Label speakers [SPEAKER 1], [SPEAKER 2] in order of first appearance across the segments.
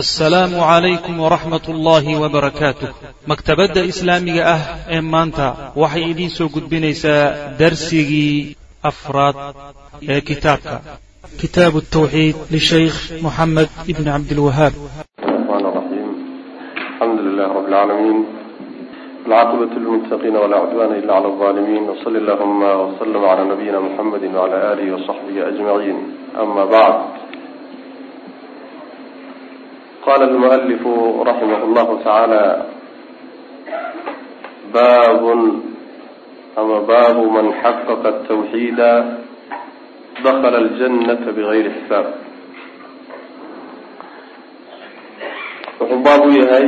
[SPEAKER 1] asalaamu calaykum waraxmat ullaahi wabarakaatuh maktabadda islaamiga ah ee maanta waxay idiin soo gudbinaysaa darsigii afraad ee kitaabka. Kitaabu tawxiid lishaykh moxamed ibni cabdilwahaab
[SPEAKER 2] alxamdu qala almualifu raximah llahu tacaala babun ama baabu man xaqaqa atawxiida dakala aljanata bigayri xisaab wuxuu baab u yahay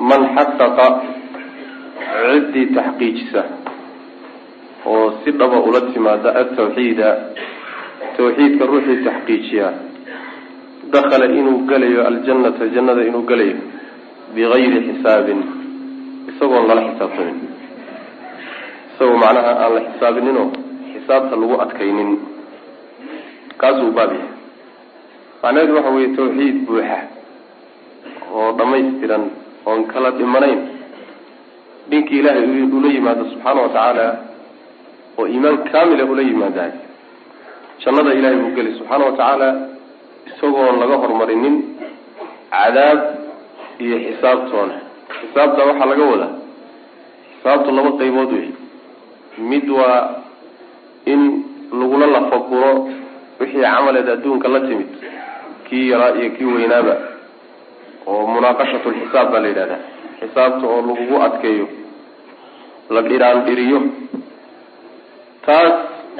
[SPEAKER 2] man xaqaqa ciddii taxqiijisa oo si dhaba ula timaada altawxiida tawxiidka ruuxii taxqiijiya dakhala inuu gelayo aljannata jannada inuu gelayo bigayri xisaabin. Isagoon lala xisaabtamin isagoo macnaha aan la xisaabininoo xisaabta lagu adkaynin. Kaasuu baab yahay. Macnaheedu waxa weeye tawxiid buuxa oo dhamaystiran oon kala dhimanayn. Dhinkii ilaahay ula yimaado subxaana wa tacaala oo iimaan kaamila ula yimaadahay jannada ilahay buu geli subxaana wa tacaala isagoon laga horumarinin cadaab iyo xisaabtoona xisaabta waxaa laga wadaa. Xisaabtu laba qaybood wey mid waa in lagula lafaguro wixii camaleed adduunka la timid kii yaraa iyo kii weynaaba oo munaaqashatu lxisaab baa la yidhahdaa. Xisaabta oo lagugu adkeeyo la dhiraan dhiriyo taas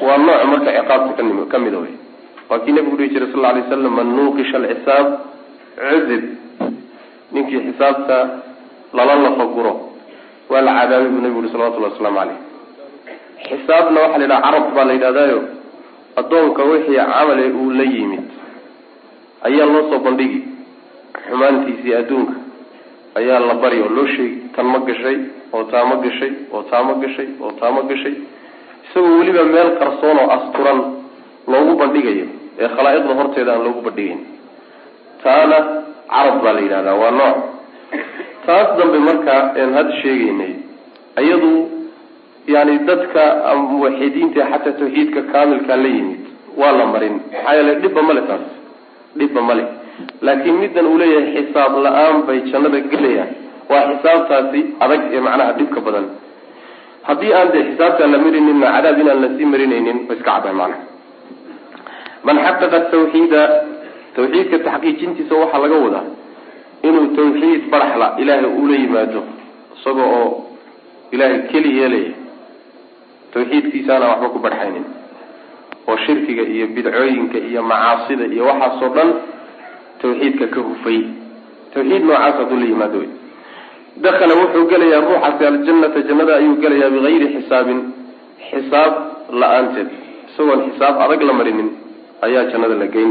[SPEAKER 2] waa nooc marka ciqaabta kanim ka mida wey waa kii nabigu dhihi jiray sal alay slam man nuuqisha alxisaab cudib ninkii xisaabta lala lafaguro waa la cadaabay buu nabigu yihi salawatullahi wasalaamu caleyh xisaabna waxaa la yidhaha carab baa la yidhahdaayo addoonka wixii camale uu la yimid ayaa loo soo bandhigi xumaantiisii adduunka ayaa la bari oo loo sheegi tan ma gashay oo taa ma gashay oo taa ma gashay oo taa ma gashay. Isagoo weliba meel qarsoon oo asturan loogu bandhigayo ee khalaa'iqda horteeda aan loogu bandhigayn taana carab baa la yidhahdaa waa nooc. Taas dambe marka een hadda sheegaynay iyadu yani dadka muwaxidiinta xataa tawxiidka kaamilkaa la yimid waa la marin. Maxaa yeele dhibba male taas. Dhibba male laakiin middan uu leeyahay xisaab la'aan bay jannada gelayaan. Waa xisaabtaasi adag ee macnaha dhibka badan. Haddii aan dee xisaabtaan la marinina cadaab inaan la sii marinaynin ba iska caddahay macnaha man xaqaqa tawxiida tawxiidka taxqiijintiisa waxaa laga wadaa inuu tawxiid baraxla ilaahay ula yimaado isaga oo ilaahay keli yeelaya tawxiidkiisaana waxba ku barxaynin. Oo shirkiga iyo bidcooyinka iyo macaasida iyo waxaasoo dhan tawxiidka ka hufay. Tawxiid noocaas hadduu la yimaado wey dakhala wuxuu gelayaa ruuxaasi aljannata jannada ayuu gelayaa bigayri xisaabin xisaab la'aanteed. Isagoon xisaab adag la marinin ayaa jannada la geyn.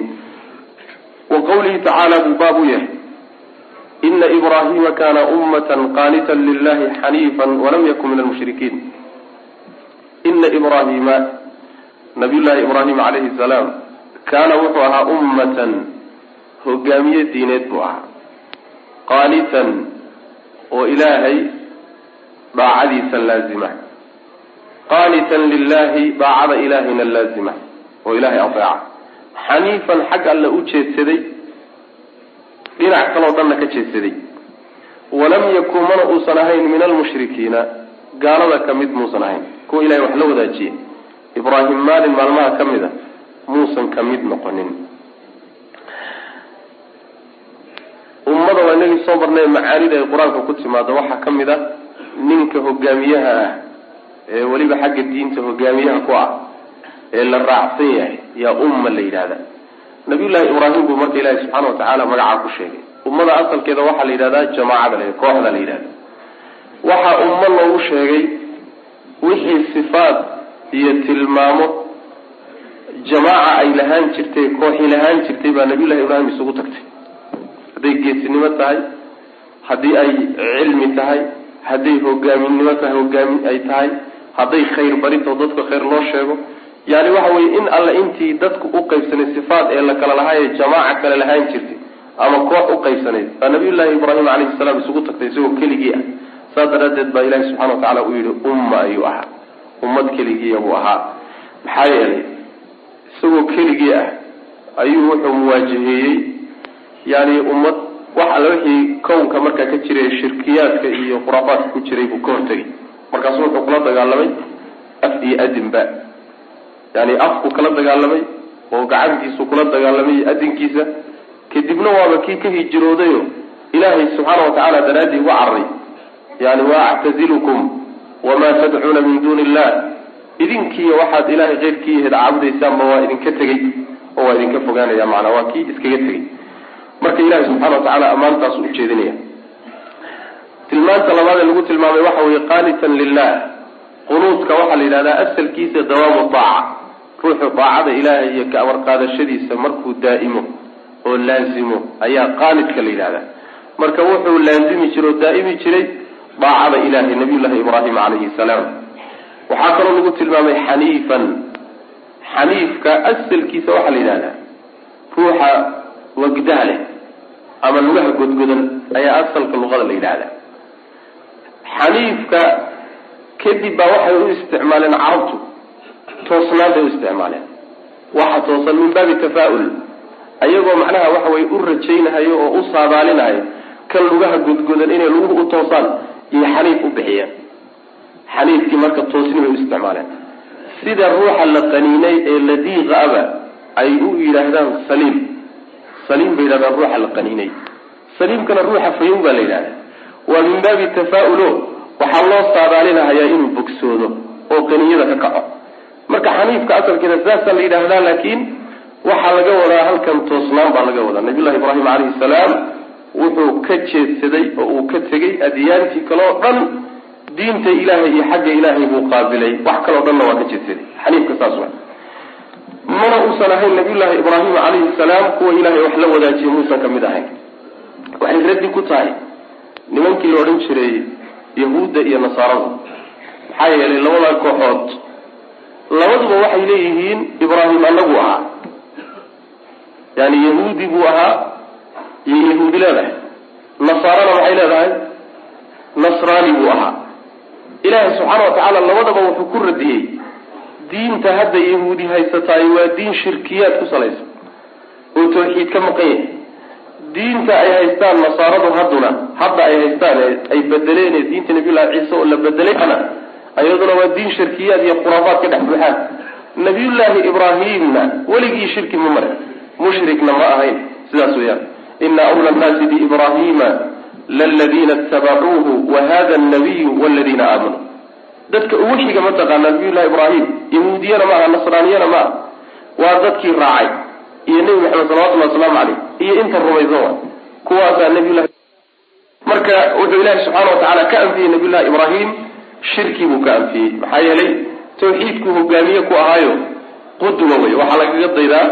[SPEAKER 2] Wa qawlihi tacaala buu baab u yahay. Ina ibraahima kana ummatan qaanitan lilahi xaniifan walam yakun min almushrikiin ina ibraahima nabiyullaahi ibraahim calayhi salaam kaana wuxuu ahaa ummatan hogaamiye diineed buu ahaa. Qaanitan oo ilaahay daacadiisa laazima. Qaanitan lilahi daacada ilaahayna laazima oo ilaahay adeeca xaniifan xag alle u jeedsaday dhinac kaloo dhanna ka jeedsaday. Walam yakun mana uusan ahayn min almushrikiina gaalada ka mid muusan ahayn. Kuwa ilahay wax la wadaajiye ibraahim maalin maalmaha ka mid a muusan ka mid noqonin. Ummada waa inagii soo marnay macaanida ay qur'aanka ku timaado waxaa ka mid a ninka hogaamiyaha ah ee weliba xagga diinta hogaamiyaha ku ah ee la raacsan yahay yaa umma la yidhahda. Nabiyullaahi ibraahim buu marka ilaahi subxaana wa tacaala magacaa ku sheegay. Ummada asalkeeda waxaa la yidhahdaa jamaacada la kooxda la yidhahda. Waxaa ummo loogu sheegay wixii sifaad iyo tilmaamo jamaaca ay lahaan jirtay kooxi lahaan jirtay baa nabiyullahi ibraahim isugu tagtay. Hadday geesinimo tahay haddii ay cilmi tahay hadday hogaaminimo tahay hogaami ay tahay hadday khayr barinto dadka khayr loo sheego yani waxa weye in alle intii dadku u qaybsanay sifaat ee la kala lahaayee jamaaca kale lahaan jirtay ama koox u qaybsanayd baa nabiyullaahi ibraahim calayhi salaam isugu tagtay isagoo keligii ah. Saas daraaddeed baa ilahi subxana wa tacala uu yihi umma ayuu ahaa. Ummad keligiiya buu ahaa. Maxaa yeelay isagoo keligii ah ayuu wuxuu muwaajaheeyey yani ummad wax alla wixii kownka markaa ka jiray shirkiyaadka iyo khuraafaadka ku jiray buu ka hortegay markaasu wuxuu kula dagaalamay af iyo adinba yani afku kala dagaalamay oo gacantiisu kula dagaalamay iyo adinkiisa kadibna waaba kii ka hijiroodayo ilaahay subxaana watacaala daraaddii uga cararay yani wa actazilukum wamaa tadcuuna min duuni illah idinkiiyo waxaad ilaahay keyrkii ahayd caabudaysaanba waa idinka tegey oo waa idinka fogaanaya macnaa waa kii iskaga tegey. Marka ilahi subxana wa tacaala ammaantaas u jeedinaya. Tilmaanta labaad ee lagu tilmaamay waxa weye qaanitan lilah qunuudka waxaa la yidhahdaa asalkiisa dawaamu daaca ruuxu daacada ilaahay iyo ka amarqaadashadiisa markuu daa'imo oo laazimo ayaa qaanidka la yidhahdaa marka wuxuu laazimi jiray oo daa'imi jiray daacada ilahay nabiyullahi ibraahim calayhi salaam. Waxaa kaloo lagu tilmaamay xaniifan. Xaniifka asalkiisa waxaa la yidhahdaa ruuxa wagdaha leh ama lugaha godgodan ayaa asalka luqada la yidhahdaa xaniifka kadib baa waxay u isticmaaleen carabtu toosnaantay u isticmaaleen. Waxa toosan min baabi tafaa-ul. Ayagoo macnaha waxa weye u rajaynahayo oo u saadaalinahayo kan lugaha godgodan inay luguhu u toosaan iyo xaniif u bixiyeen xaniifkii marka toosni bay u isticmaaleen. Sida ruuxa la qaniinay ee ladiiqa aba ay u yidhaahdaan saliim saliim bay yidhahdaan ruuxa la qaniinay. Saliimkana ruuxa fayow baa la yidhahda waa min baabi tafaa-ulo. Waxaa loo saadaalinahayaa inuu bogsoodo oo qaniyada ka kaco marka xaniifka asalkeeda saasaa la yidhaahdaa laakiin waxaa laga wadaa halkan toosnaan baa laga wadaa. Nabiyullahi ibraahim calayhi salaam wuxuu ka jeedsaday oo uu ka tegey adyaantii kale oo dhan diinta ilaahay iyo xagga ilaahay buu qaabilay. Wax kaleo dhanna waa ka jeedsaday. Xaniifka saas wa mana uusan ahayn nabiyullaahi ibraahim calayhi salaam kuwa ilaahay wax la wadaajiye muusan ka mid ahayn. Waxay raddi ku tahay nimankii la odhan jiray yahuudda iyo nasaarada. Maxaa yeelay labada kooxood labaduba waxay leeyihiin ibraahim anagu ahaa. Yani yahuudi buu ahaa iyo yahuudi leedahay. Nasaarana maxay leedahay nasraani buu ahaa. Ilaahay subxaana wa tacaala labadaba wuxuu ku radiyey diinta hadda yahuudi haysataay waa diin shirkiyaad ku salaysan oo tawxiid ka maqan yahay. Diinta ay haystaan nasaaradu hadduna hadda ay haystaan ay bedeleen diinta nabiyullahi ciise oo la bedelayna ayaduna waa diin shirkiyaad iyo khuraafaad ka dhex buuxaan nabiyullaahi ibraahimna weligii shirki ma marin mushrikna ma ahayn. Sidaas weeyaan. Ina awla annaasi biibrahima laladiina itabacuuhu wa hada alnabiyu waladiina aamanuu dadka ugu xiga mataqaana nabiyullahi ibraahim. Yahuudiyana maaha nasraaniyana maaha waa dadkii raacay. Iyo nebi maxamed salawatullahi wasalaamu caleyh iyo inta rumaysan wa kuwaasaa nabiyullahi marka wuxuu ilaahi subxaana wa tacaala ka anfiyey nabiyullahi ibraahim shirkii buu ka anfiyey maxaa yeelay tawxiidku hogaamiye ku ahaayo qudwa wey waxaa lagaga daydaa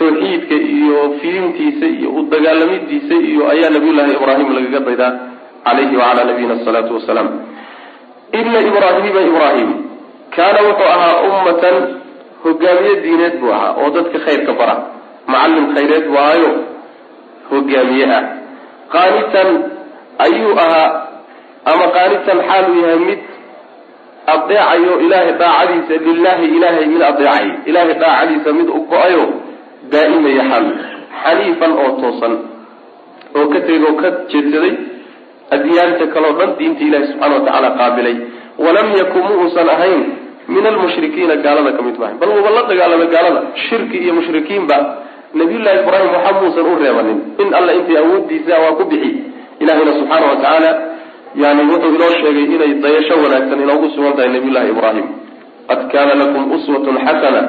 [SPEAKER 2] tawxiidka iyo fidintiisa iyo u dagaalamidiisa iyo ayaa nabiyullaahi ibraahim lagaga daydaa calayhi wacalaa nabiyina asalaatu wasalaam. Ina ibraahima ibraahim kaana wuxuu ahaa ummatan hogaamiye diineed buu ahaa oo dadka khayrka bara. Macallim khayreed buu ahaayo hogaamiye ah. Qaanitan ayuu ahaa ama qaanitan xaaluu yahay mid adeecayo ilaahay daacadiisa lilahi ilaahay mid adeecay ilaahay daacadiisa mid u go'ayo daa'imaya xaal xaniifan oo toosan oo ka tegay oo ka jeedsaday adyaanta kaleo dhan diinta ilahi subxana wa tacaala qaabilay. Walam yakun mu uusan ahayn min almushrikiina gaalada ka mid maahay bal wuuba la dagaalamay gaalada shirki iyo mushrikiinba nabiyullahi ibraahim waxa muusan u reebanin. In alla intay awoodiisa waa ku bixi ilahina subxaana wa tacaala yani wuxuu inoo sheegay inay dayasho wanaagsan inoogu sugan tahay nabiyullahi ibraahim. Qad kana lakum uswatun xasana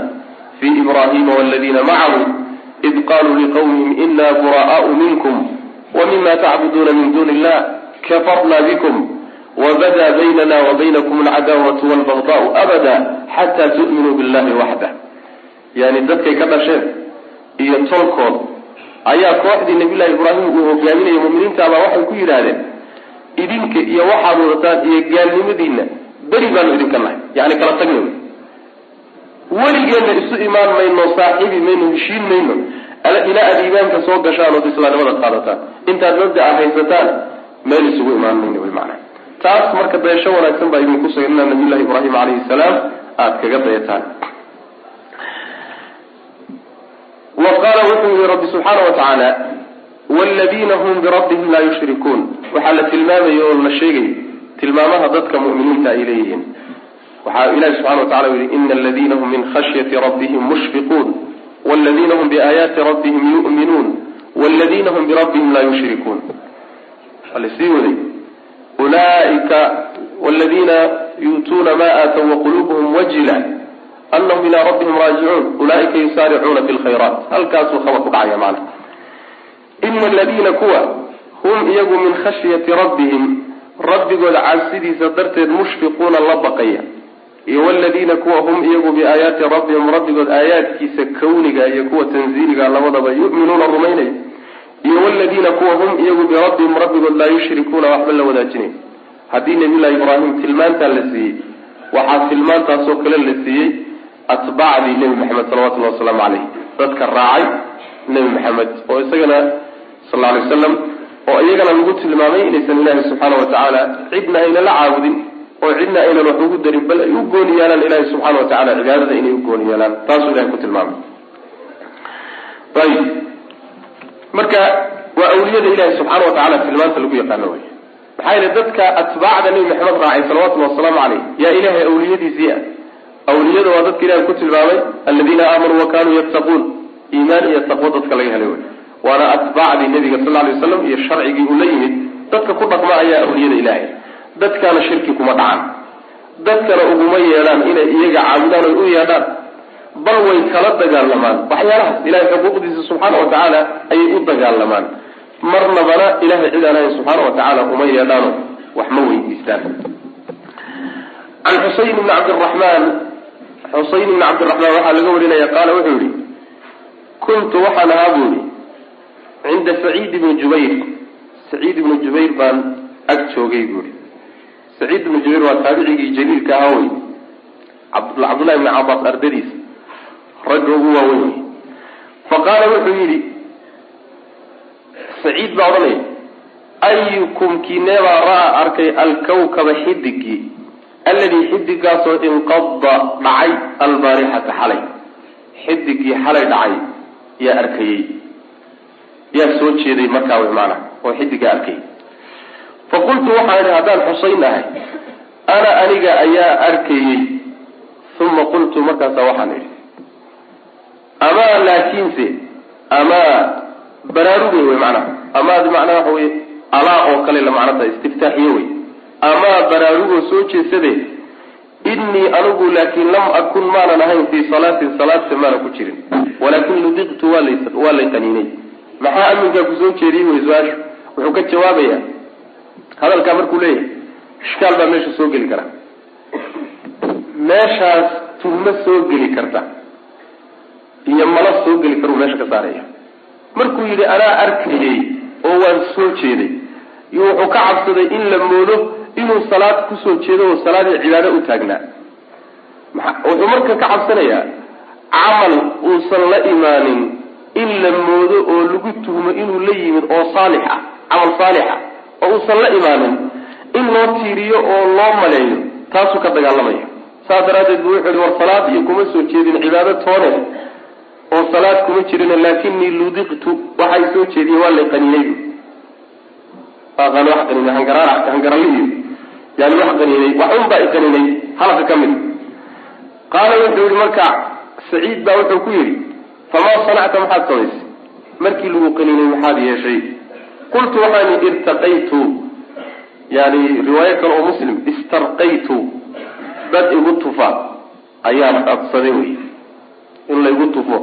[SPEAKER 2] fi ibrahima waladiina macahu id qaluu liqawmihim ina buraa'aau minkum wmima tacbuduuna min duni illah kafarna bikum wabada baynana wabaynakum alcadaawatu walbagdaau abada xataa tu'minuu billahi waxda yani dadkay ka dhasheen iyo tolkood ayaa kooxdii nabiyullahi ibraahim uu hogaaminayay muminiintaabaa waxay ku yidhaahdeen idinka iyo waxaad wadataan iyo gaalnimadiina beri baanu idinka nahay yani kala tagna wey weligeenna isu imaan mayno saaxiibi mayno heshiin mayno ilaa aad iimaanka soo gashaan ood islaamnimada qaadataan. Intaad mabda a haysataan meel isugu imaan mayna wy maanaa taas marka dayasho wanaagsan baa idinku sugan nabiyullahi ibraahim calayhi salaam aada kaga dayataan. Wa qaala wuxuu yihi rabbi subxaana wa tacaala wladiina hum birabbihim laa yushrikuun waxaa la tilmaamaya oo la sheegaya tilmaamaha dadka mu'miniinta ay leeyihiin waxaa ilahi subxana wa tacala u yihi ina aladiina hum min khashyati rabbihim mushfiquun wladiina hum biaayaati rabbihim yu'minuun wladiina hum birabbihim laa yushrikuun waa la sii waday ulaika wladiina yu'tuuna ma aatow waqulubuhum wajila anahum ilaa rabbihim raajicuun ulaika yusaaricuuna fi lkhayraat halkaasuu khabar ku dhacaya maana ina aladiina kuwa hum iyagu min khashyati rabbihim rabbigooda cabsidiisa darteed mushfiquuna la baqaya iyo waladiina kuwa hum iyagu biaayaati rabbihim rabbigood aayaadkiisa kawniga iyo kuwa tanziiliga labadaba yu'minuuna rumaynaya iyo waladiina kuwa hum iyagu birabbihim rabbigood laa yushrikuuna waxba la wadaajinay haddii nabiyullahi ibraahim tilmaantaa la siiyey waxaa tilmaantaasoo kale la siiyey atbaacdii nebi maxamed salawatullahi wasalaamu caleyh dadka raacay nebi maxamed oo isagana sal alay waslam oo iyagana lagu tilmaamay inaysan ilaahi subxaana wa tacaala cidna ayna la caabudin oo cidna aynan wax ugu darin bal ay u gooni yeelaan ilahi subxaana wa tacala cibaadada inay u gooni yeelaan. Taasuu ilahay ku tilmaamay. Ayib. Marka waa awliyada ilahi subxaana wa tacala tilmaanta lagu yaqaano wey maxaa yeele dadka atbaacda nebi maxamed raacay salawatullhi wasalaamu caleyh yaa ilahay awliyadiisii ah awliyada waa dadka ilahi ku tilmaamay aladiina aamanuu wa kanuu yattaquun iimaan iyo taqwo dadka laga helay wey waana atbaacdii nabiga sal lay waslam iyo sharcigii uu la yimid dadka ku dhaqma ayaa awliyada ilaahay. Dadkana shirki kuma dhacan dadkana uguma yeedhaan inay iyaga caabudaan oy u yeedhaan. Bal way kala dagaalamaan. Waxyaalahaas ilahay xuquuqdiisa subxaana wa tacaala ayay u dagaalamaan. Marnabana ilahay cid ahayn subxaana wa tacaala uma yeedhaano. Wax ma weydiistaan. Can xusayn ibni cabdiraxmaan xusayn ibni cabdiraxmaan waxaa laga warinaya qaala wuxuu yihi kuntu waxaan ahaa buu yihi cinda saciid ibni jubayr. Saciid ibni jubayr baan ag joogay buuhi saciid ibni jubayr waa taabicigii jaliilka ahaa wey cabdullahi ibni cabaas ardadiisa ragga ugu waaweyn. Wey fa qaala wuxuu yidhi saciid baa odhanaya ayukum kineebaa ra'a arkay alkawkaba xidigii alladii xidigaasoo inqada dhacay albaarixata xalay. Xidigii xalay dhacay yaa arkayey yaa soo jeeday markaa wy maana oo xidiga arkay. Fa qultu waxaan idhi haddaan xusayn ahay ana aniga ayaa arkayey. Uma qultu markaasa waxaan idhi amaa laakiinse amaa baraarugay wey macnaha amaad macnaa waxa wey alaa oo kale la macnata istiftaaxiye wey amaa baraarugoo soo jeesadee innii anigu laakiin lam akun maanan ahayn fii salaatin salaadta maana ku jirin. Walaakin ludiqtu waa lay qaniinay maxaa aminkaa ku soo jeediyey wey su'aashu? Wuxuu ka jawaabayaa. Hadalkaa markuu leeyahay ishkaal baa meesha soo geli kara. Meeshaas tuhmo soo geli karta. Iyo malo soo geli karuu meesha ka saaraya. Markuu yidhi anaa arkayey oo waan soo jeeday. Iyo wuxuu ka cabsaday in la moodo inuu salaad ku soo jeedo oo salaadii cibaado u taagnaa. Wuxuu marka ka cabsanayaa camal uusan la imaanin in la moodo oo lagu tuhmo inuu la yimid oo saalix ah camal saalixa oo uusan la imaanin in loo tiiriyo oo loo maleeyo taasuu ka dagaalamaya saas daraaddeed buu wuxuu yihi war salaad iyo kuma soo jeedin cibaado toone oo salaad kuma jirin laakinii ludiqtu waxay soo jeediye waa lay qaniinay. Hangaraliyo yani wax qaniinay wax un baa i qaniinay halka ka mid. Qaala wuxuu yihi marka saciid baa wuxuu ku yidhi famaa sanacta maxaad samaysay markii lagu qaniinay maxaad yeeshay qultu waxaan irtaqaytu yani riwaayo kale oo muslim istarqaytu dad igu tufa ayaan codsaday wey in laygu tufo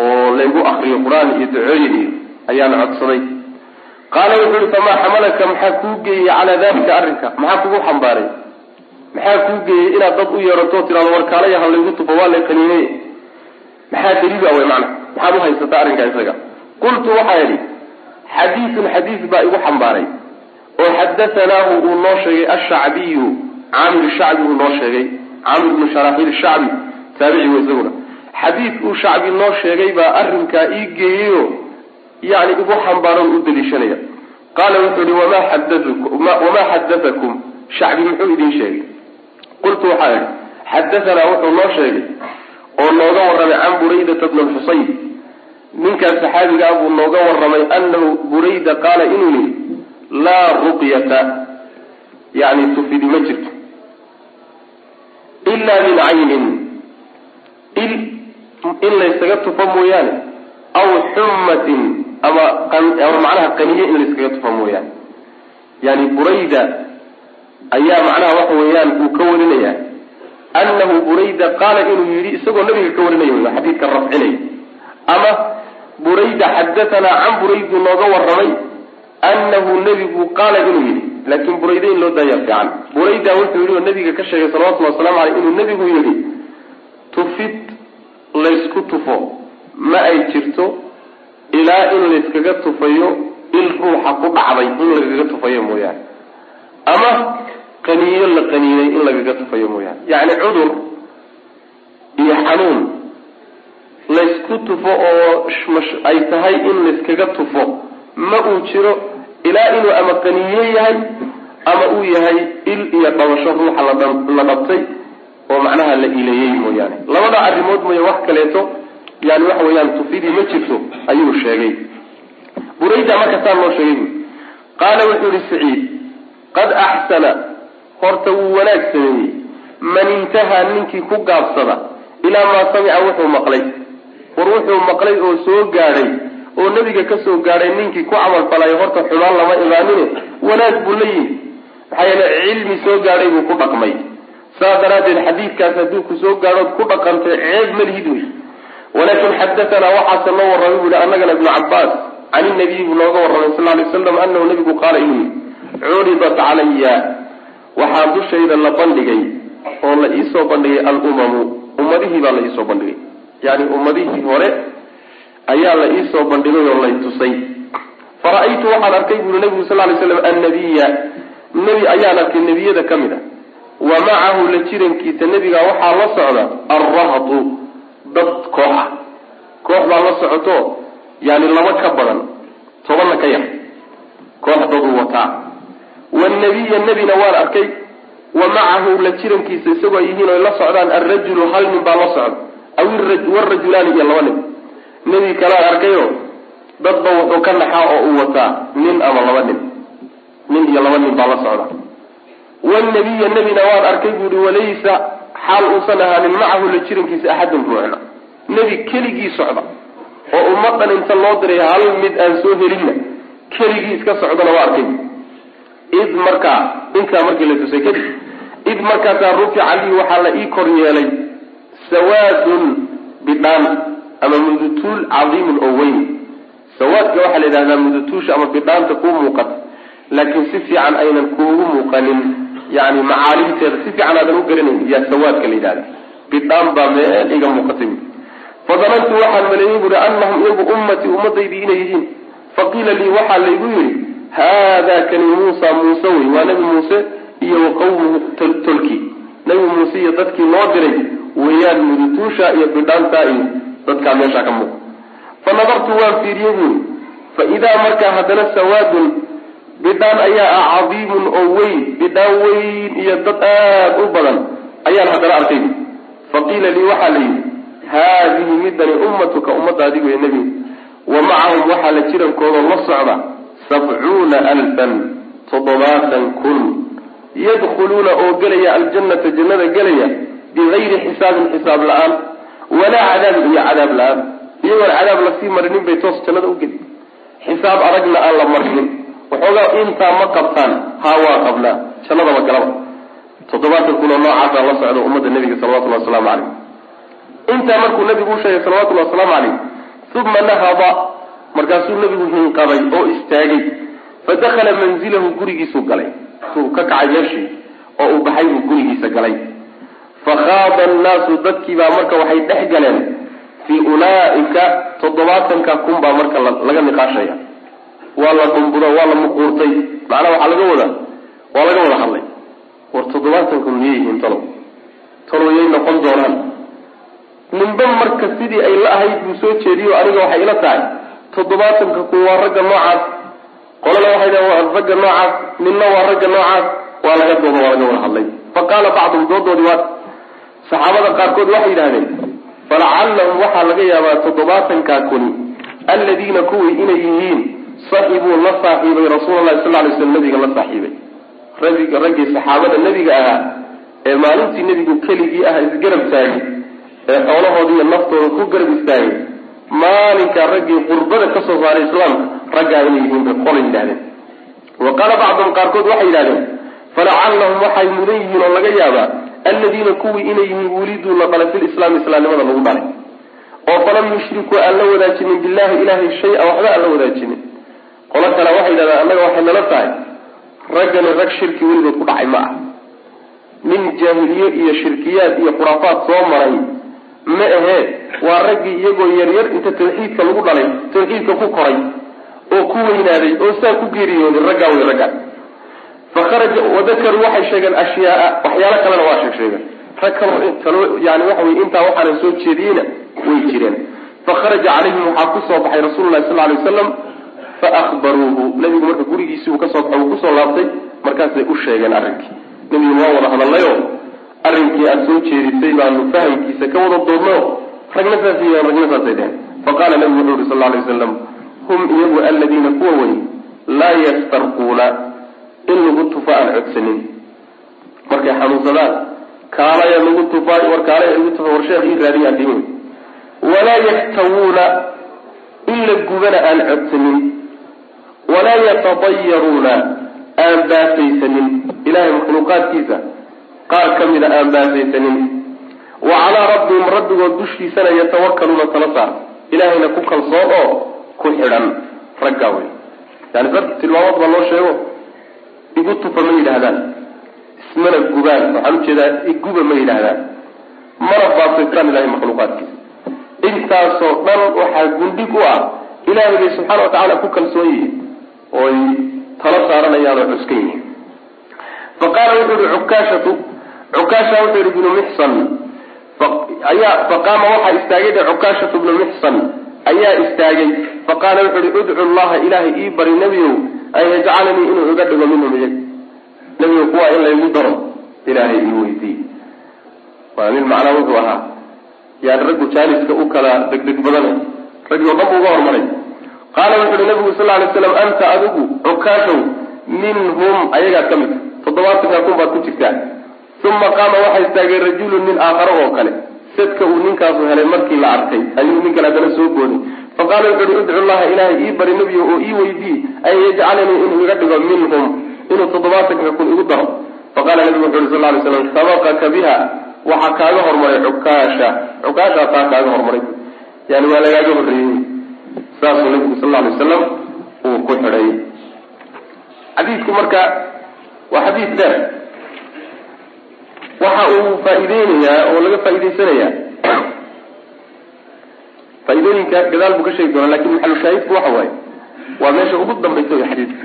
[SPEAKER 2] oo laygu akriyo qur'aan iyo ducooyin iyo ayaan codsaday qaala wuxuu yihi famaa xamalaka maxaa kuu geeyey calaa dalika arrinka maxaa kugu xambaaray maxaa kuu geeyey inaad dad u yeerato tirado warkaalaya ha laygu tufo waa lay qaniinay maxaa daliil a wey macana maxaad uhaysataa arrinkaa isaga. Qultu waxaa idhi xadiidun xadiis baa igu xambaaray oo xadahanaahu uu noo sheegay ashacbiyu caamir shacbi uu noo sheegay caamir bnu sharaxiil shacbi taabici wey isaguna. Xadiid uu shacbi noo sheegay baa arrinkaa ii geeyeyo yani igu xambaaran u daliishanaya qaala wuxuu ihi wamaa xadatakum shacbi muxuu idin sheegay. Qultu waxaa idhi xadatanaa wuxuu noo sheegay oo nooga warramay can buraydata bni lxusayn ninkaas saxaabiga ah buu nooga warramay anahu burayda qaala inuu yihi laa ruqyata. Yani tufidi ma jirto. Ila min caynin. Il in laysaga tufo mooyaane. Aw xumatin ama ama macnaha qaniye in layskaga tufo mooyaane. Yani burayda ayaa macnaha waxa weeyaan uu ka warinaya anahu burayda qaala inuu yidhi isagoo nabiga ka warinaya wy xadiidka rafcinaya ama burayda xadatanaa can buraydu nooga warramay anahu nebigu qaala inuu yidhi laakin burayda in loo daaya fiican burayda wuxuu yidhi oo nabiga ka sheegay salawatullhi waslamu aleyh inuu nebigu yidhi tufid laysku tufo ma ay jirto ilaa in layskaga tufayo il ruuxa ku dhacday in lagaga tufayo mooyaane ama qaniyo la qaniinay in lagaga tufayo mooyaane. Yacni cudur iyo xanuun laysku tufo oo ay tahay in layskaga tufo ma uu jiro ilaa inuu ama qaniyo yahay ama uu yahay il iyo dhabasho ruuxa la dhabtay oo macnaha la ileeyey mooyaane. Labada arrimood mooye wax kaleeto yani waxa weeyaan tufidii ma jirto ayuu sheegay. Burayda marka saa loo sheegay qaala wuxuu yihi saciid qad axsana horta wuu wanaag sameeyey man intahaa ninkii ku gaabsada ilaa maa samica wuxuu maqlay. War wuxuu maqlay oo soo gaadhay oo nebiga ka soo gaadhay ninkii ku camal falay horta xumaan lama imaanine wanaag buu la yimi. Maxaa yeele cilmi soo gaadhay buu ku dhaqmay. Saas daraaddeed xadiidkaas hadduu ku soo gaadhood ku dhaqantay ceeb malihid wey walakin xadatanaa waxaase noo warramay bu yihi annagana ibnu cabaas can inabiyi buu nooga warramay sal lay slam anahu nabigu qaala inuu yihi curidat calaya waxaa dushayda la bandhigay oo la iisoo bandhigay alumamu. Ummadihii baa la iisoo bandhigay. Yani ummadihii hore ayaa la iisoo bandhigay oo lay tusay. Fara-aytu waxaan arkay buuri nabigu sal lay slam annabiya. Nebi ayaan arkay nebiyada ka mid a wa macahu la jirankiisa nebiga waxaa la socda alrahdu dad koox ah. Koox baa la socoto yani laba ka badan tobanna ka yar. Koox daduu wataa wanabiya nebina waan arkay. wa macahu la jirankiisa isagoo ay yihiin oy la socdaan alrajulu hal nin baa la socda aw warajulaani iyo laba nin nebi kalaan arkayo dadba wuxuu ka naxaa oo uu wataa nin ama laba nin nin iyo laba nin baa la socda wnabiya nebina waan arkay buuhi walaysa xaal uusan ahaanin macahu la jirankiisa axadun ruuxna nebi keligii socda oo ummadan inta loo diray hal mid aan soo helinna keligii iska socdana waa arkay id markaa intaa markii la tusay kadib id markaasaa rufica lii waxaa la ii kor yeelay sawaadun bidhaan ama mudutuul cadiimun oo weyn. Sawaadka waxaa la yidhahdaa mudutuusha ama bidhaanta kuu muuqata laakiin si fiican aynan kuugu muuqanin yani macaalimteeda si fiican aadan u garanayn yaa sawaadka la yidhahda bidhaan baa meel iga muuqatay. Fadanantu waxaan maleeyey buui anahum iyagu ummatii ummadaydii inay yihiin. Faqiila lii waxaa laygu yidhi haadaa kani muusa muuse wey waa nabi muuse iyo wa qawmuhu tolkii nabi muuse iyo dadkii loo diray weeyaan mudutuusha iyo bidhaanta iyo dadkaa meeshaa ka muuqa fa nadartu waan fiiriyey buuri fa idaa markaa haddana sawaadun bidhaan ayaa ah cadiimun oo weyn bidhaan weyn iyo dad aad u badan ayaan haddana arkay faqiila lii waxaa la yidhi haadihi midani ummatuka ummadaadigu ee nebigu wa macahum waxaa la jirankooda la socda sabcuuna alfan toddobaatan kun yadkhuluuna oo gelaya aljannata jannada gelaya bigayri xisaabin xisaab la'aan walaa cadaabin iyo cadaab la'aan iyagoon cadaab la sii marinin bay toos jannada u geli xisaab adagna aan la marinin waxoogaa intaa ma qabtaan haa waa qabnaa jannadaba galaba toddobaatan kun oo noocaasa la socda ummadda nebiga salawatullahi wasalaamu caleyh intaa markuu nabigu u sheegay salawatullahi wasalaamu caleyh uma nahada markaasuu nabigu hinqaday oo istaagay fa dakhala manzilahu gurigiisuu galay. Suu ka kacay meeshii oo uu baxay buu gurigiisa galay. Fakhaada annaasu dadkiibaa marka waxay dhex galeen fii ulaaika toddobaatanka kun baa marka laga niqaashaya. Waa la dhumbudo waa la muquurtay. Macnaha waxaa laga wadaa waa laga wada hadlay. War toddobaatan kun miyay yihiin talow talow yay noqon doonaan. Ninba marka sidii ay la ahayd buu soo jeediyo aniga waxay ila tahay toddobaatanka kun waa ragga noocaas qolana waxay dhahen waa ragga noocaas ninna waa ragga noocaas waa laga doodo waa laga wada hadlay. Fa qaala bacdum doodoodii waa saxaabada qaarkood waxay yidhahdeen falacallahum waxaa laga yaabaa toddobaatankaa kuni alladiina kuwii inay yihiin saxibuu la saaxiibay rasuulalahi sal lay slam nabiga la saaxiibay. Rabiga raggii saxaabada nebiga ahaa ee maalintii nebigu keligii ah isgarab taagay ee xoolahoodii iyo naftooda ku garab istaagay maalinkaa raggii qurbada ka soo saaray islaamka raggaa inay yihiin bay qola yidhahdeen wa qaala bacduhum qaarkood waxay yidhahdeen falacallahum waxay mudan yihiin oo laga yaabaa alladiina kuwii inay yihiin wuliduu la dhalay filislaami islaamnimada lagu dhalay oo falam yushrikuu aan la wadaajinin billahi ilahay shay-a waxba aan la wadaajinin. Qolo kale waxay yidhahdeen annaga waxay nala tahay raggani rag shirki weligood ku dhacay ma ah nin jaahiliye iyo shirkiyaad iyo khuraafaad soo maray raggii iyagoo yaryar inta tawxiidka lagu dhalay tawxiidka ku koray oo ku weynaaday oo saa ku geeriyooday raggaa wey raggaa fa kharaja waxay sheegeen ashyaaa waxyaalo kalena waa sheeg sheegeen. Rag kaloo yani waxa wey intaa waxaanan soo jeediyeyna way jireen. Fa kharaja calayhim waxaa ku soo baxay rasuululahi sal alay wasalam fa ahbaruuhu nabigu marka gurigiisii uu ka soo baxay uu ku soo laabtay markaasay u sheegeen arrinkii. Nabigu waa wada hadalnayo arrinkii aada soo jeedisay baanu fahamkiisa ka wada doodno ragna saas y ragna saasay dheheen faqaala nabigu wuxuu yuri sal alay wasalam hum iyagu aladiina kuwa wey laa yastarquuna in lagu tufa aan codsanin. Markay xanuunsadaan kaalaya lagu tufa war kaalaya lagu tufa war sheekh ii raadiya dhihin walaa yaktawuuna in la gubana aan codsanin. Walaa yatadayaruuna aan baasaysanin. Ilahay makhluuqaadkiisa qaar ka mida aan baasaysanin wa calaa rabbihim rabbigood dushiisana yatawakaluuna tala saar. Ilahayna ku kalsoon oo ku xidhan raggaa wey yani dadka tilmaamood baa loo sheego. Igu tufa ma yidhaahdaan. Ismana gubaan. Waxaan u jeedaa iguba ma yidhaahdaan. Mana baasaystaan ilahay makhluuqaadkiisa. Intaasoo dhan waxaa gundhig u ah ilahay bay subxaana watacaala ku kalsoon yihiin. Ooy tala saaranayaan oo cuskan yihiin. Fa qaala wuxuu yihi cukaashatu. Cukaasha wuxuu yihi bnu mixsan ayaa faqaama waxaa istaagay de cukaashatu bnu mixsan ayaa istaagay. Faqaala wuxuu yihi udcu llaha ilaahay ii bari nebiyow an yajcalanii inuu iga dhigo minhum iyag nebiga kuwaa in laygu daro ilaahay ii weydiiy waa nin macnaa wuxuu ahaa. Yani raggu jaaliska u kala degdeg badana raggii o dhan bu uga hormaray. Qaala wuxu uhi nabigu sal lay slam anta adigu cukaashow minhum ayagaa ka mid toddobaatankaa kun baad ku jirtaa uma qaama waxaa istaagay rajulun nin aakharo oo kale sadka uu ninkaasu helay markii la arkay ayuu nin kale haddana soo booday faqaala wuxu uhi udcu llaha ilaahay ii bari nebiyo oo ii weydii an yajcalanii inuu iga dhigo minhum inuu toddobaatanka kun igu daro faqala nabigu wuxu uhi sal lay slam sabaqaka biha waxaa kaaga hormaray cukaasha cukaashaa taa kaaga hormaray yani waa lagaaga horreeyey saasuu nabigu sal lay wasalam uu ku xidhay xadiidku marka waa xadiid dheer waxa uu faa-ideynayaa oo laga faa-ideysanayaa faa-idooyinka gadaal buu ka sheegi doonaa laakiin maxalushaahidku waxa waaye waa meesha ugu dambaysa wey xadiidka.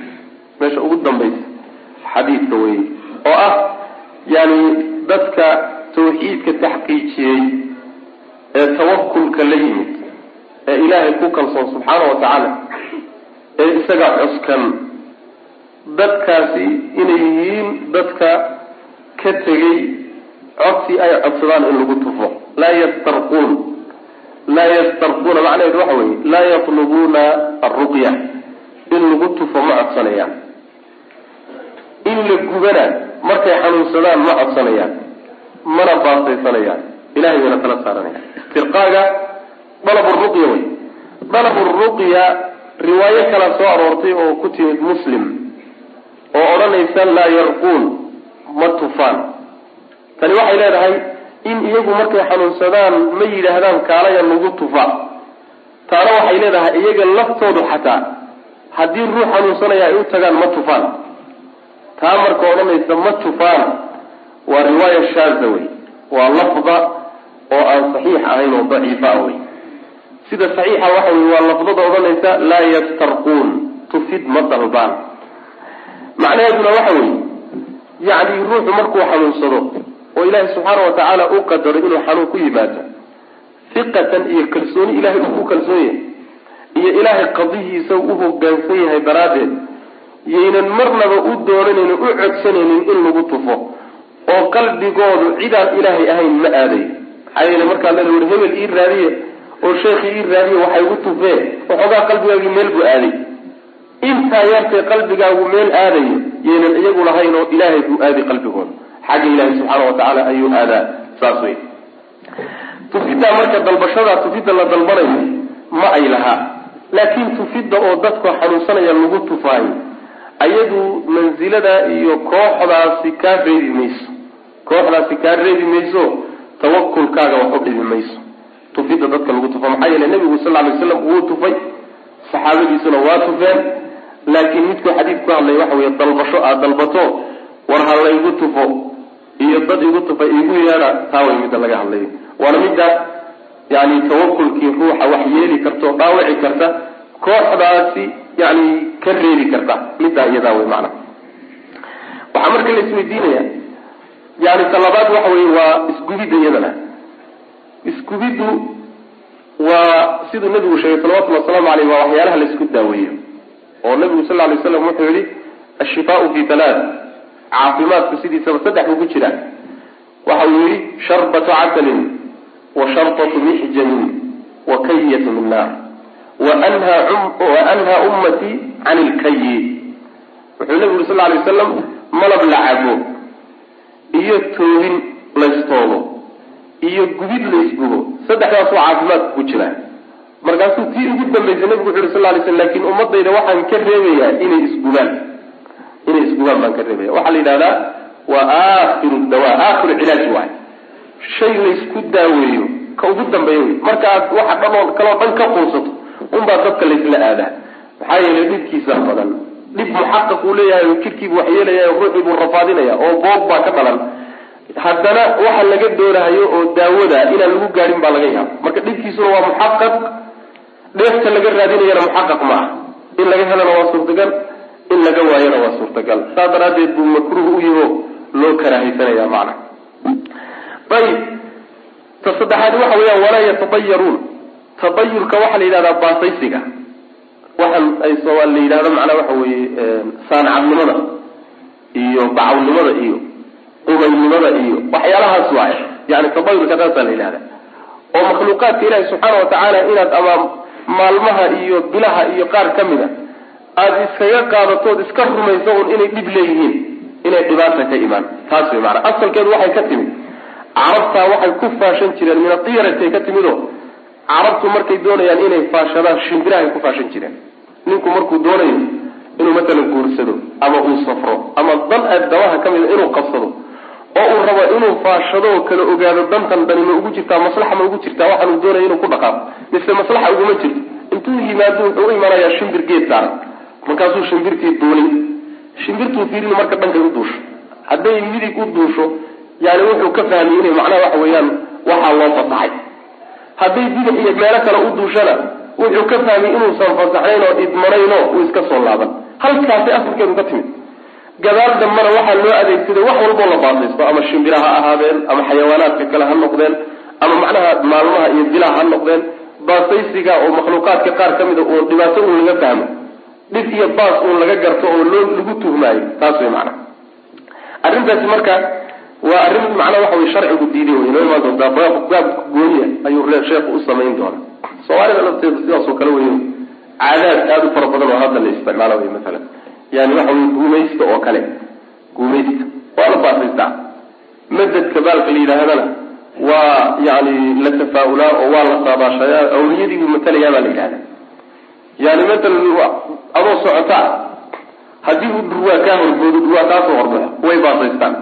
[SPEAKER 2] Meesha ugu dambaysa xadiidka wey oo ah yani dadka tawxiidka taxqiijiyey ee tawakulka la yimid ee ilaahay ku kalsoon subxaana wa tacaala ee isaga cuskan dadkaasi inay yihiin dadka ka tegay codsi ay codsadaan in lagu tufo. Laa yastarquun. Laa yastarquuna macnaheedu waxa weeye laa yatlubuuna alruqya in lagu tufo ma codsanayaan. In la gubana markay xanuunsadaan ma codsanayaan. Mana baasaysanayaan. Ilahay bayna tala saaranayaan. Istirqaaga dalab ruqya wey dalab ruqya riwaayo kala soo aroortay oo ku timid muslim. Oo odhanaysa laa yarquun ma tufaan tani waxay leedahay in iyagu markay xanuunsadaan ma yidhaahdaan kaalaya nagu tufa. Taana waxay leedahay iyaga laftoodu xataa haddii ruux xanuunsanaya ay u tagaan ma tufaan. Taa marka odhanaysa ma tufaan. Waa riwaaya shaaza wey waa lafda oo aan saxiix ahayn oo daciifa ah wey sida saxiixa waxa wey waa lafdada odhanaysa laa yastarquun. Tufid ma dalbaan. Macnaheeduna waxa weeye yacni ruuxu markuu xanuunsado oo ilaahi subxaana wa tacaala u qadaro inuu xanuun ku yimaado siqatan iyo kalsooni ilahay uu ku kalsoon yahay iyo ilaahay qadihiisa u hogaansan yahay daraaddeed. Yaynan marnaba u doonanaynin u codsanaynin in lagu tufo. Oo qalbigoodu cidaan ilaahay ahayn ma aadayo maxaa yeele markaa leeda war hebel ii raadiye oo sheekhii ii raadiye waxay gu tufeen. Waxoogaa qalbigaagii meel buu aaday. Intaa yartee qalbigaagu meel aadayo yaynan iyagu lahayn oo ilaahay buu aaday qalbigooda xagga ilaahay subxaana wa tacaala ayuu aadaa. Saas wey tufiddaa marka dalbashadaa tufidda la dalbanayo ma ay lahaa. Laakiin tufidda oo dadku xanuunsanaya lagu tufaayo ayadu mansilada iyo kooxdaasi kaa reebi mayso. Kooxdaasi kaa reebi mayso tawakulkaaga wax u dhibi mayso. Tufidda dadka lagu tufo maxaa yeele nebigu sal lay slam wuu tufay saxaabadiisuna waa tufeen. Laakiin midkuu xadiid ku hadlay waxa weye dalbasho aada dalbato war ha laygu tufo iyo dad igu tufay igu yeedha taa way midda laga hadlayo waana midda yani tawakulkii ruuxa wax yeeli karta oo dhaawici karta kooxdaasi yani ka reebi karta. Middaa iyadaa wey maana waxaa marka la isweydiinaya yani talabaad waxa weye waa isgubidda iyadana. Isgubiddu waa siduu nabigu sheegay salawatullhi wasalaamu aleyh waa waxyaalaha la isku daaweeyo. Oo nabigu sal lay slam wuxuu yihi ashifaau fi talaat caafimaadku sidiisaba saddex buu ku jiraa waxa uu yihi sharbatu casalin wa sharbatu mixjamin wa kayatu min naar wa anhaa ummatii can ilkayi wuxuu nabigu yuri sal lay wasalam malab la cabo iyo toobin laystoobo iyo gubid laysgubo saddexdaasoo caafimaadka ku jiraa markaasuu tii ugu dambaysay nabigu wuxu yuri sal lay slam laakiin ummadayda waxaan ka reebayaa inay isgubaan inay isgubaan baan ka reebaya. Waxaa la yidhahdaa waa aakhiru dawa aakhiru cilaaji waay shay laysku daaweeyo ka ugu dambeeya wey markaad waxa dhanoo kaloo dhan ka quusato unbaa dadka laysla aadaa maxaa yeelay dhibkiisa badan dhib muxaqaq uu leeyahay jidhkiibu waxyeelaya ruuxii buu rafaadinaya oo boog baa ka dhalan. Haddana waxa laga doonahayo oo daawada inaan lagu gaadhin baa laga yaaba marka dhibkiisuna waa muxaqaq dheefta laga raadinayana muxaqaq ma ah in laga helana waa suurtagal in laga waayana waa suurtagal. Saas daraaddeed buu makruuh u yaho loo karahaysanaya macna. Ayib ta saddexaad waxa weeyaan walaa yatadayaruun. Tadayurka waxaa la yidhahdaa baasaysiga. Waxaan ay soomaali la yidhahdo macnaa waxa weeye saanacadnimada iyo bacawnimada iyo qubaynimada iyo waxyaalahaas waay yani tadayurka taasaa la yidhahda oo makhluuqaadka ilaahi subxaana watacaala inaad ama maalmaha iyo bilaha iyo qaar ka mid a aada iskaga qaadatood iska rumayso un inay dhib leeyihiin inay dhibaata ka imaan. Taas way maanaa asalkeedu waxay ka timid. Carabtaa waxay ku faashan jireen min atiyarati ka timid oo carabtu markay doonayaan inay faashadaan shimbirahay ku faashan jireen. Ninku markuu doonayo inuu matalan guursado ama uu safro ama dan dabaha ka mida inuu qabsado oo uu rabo inuu faashado oo kala ogaado dantan dani ma ugu jirtaa maslaxa ma ugu jirtaa waxaan uu doonaya inuu ku dhaqaaqo mise maslaxa uguma jirto. Intuu yimaado wuxuu u imanayaa shimbir geed saaran markaasuu shimbirtii duulin shimbirtuu fiirin marka dhankay u duusho. Hadday midig u duusho yani wuxuu ka fahmay inay macnaha waxa weeyaan waxaa loo fasaxay hadday bidix iyo meelo kale u duushana wuxuu ka fahmay inuusan fasaxnayn oo idmanayno uu iska soo laaban. Halkaasi asalkeedu ka timid. Gadaal dambana waxaa loo adeegsaday wax walboo la baasaysto ama shimbira ha ahaadeen ama xayawaanaadka kale ha noqdeen ama macnaha maalmaha iyo bilaha ha noqdeen. Baasaysiga oo makhluuqaadka qaar ka mida oo dhibaato uun laga fahmo dhib iyo baas uun laga garto oo loo lagu tuhmaayo taas way macnaha arrintaasi marka waa arrin macnaa waxa wey sharcigu diiday wey inoo imaan gooniya ayuu sheekhu u samayn doona soomaalida lafteeda sidaas oo kale wey caadaad aada u fara badan oo hadda la isticmaalo wey masalan yani waxa wey guumaysta oo kale guumaysta waa la baasaystaa madadka baalka la yidhaahdana waa yani la tafaa-ulaa oo waa la saabaashayaa matalayaa baa la yidhahda yani matalan adoo socotaa haddii uu dhurwaa kaa horboodo dhurwaa kaasoo horbaxo way baasaystaan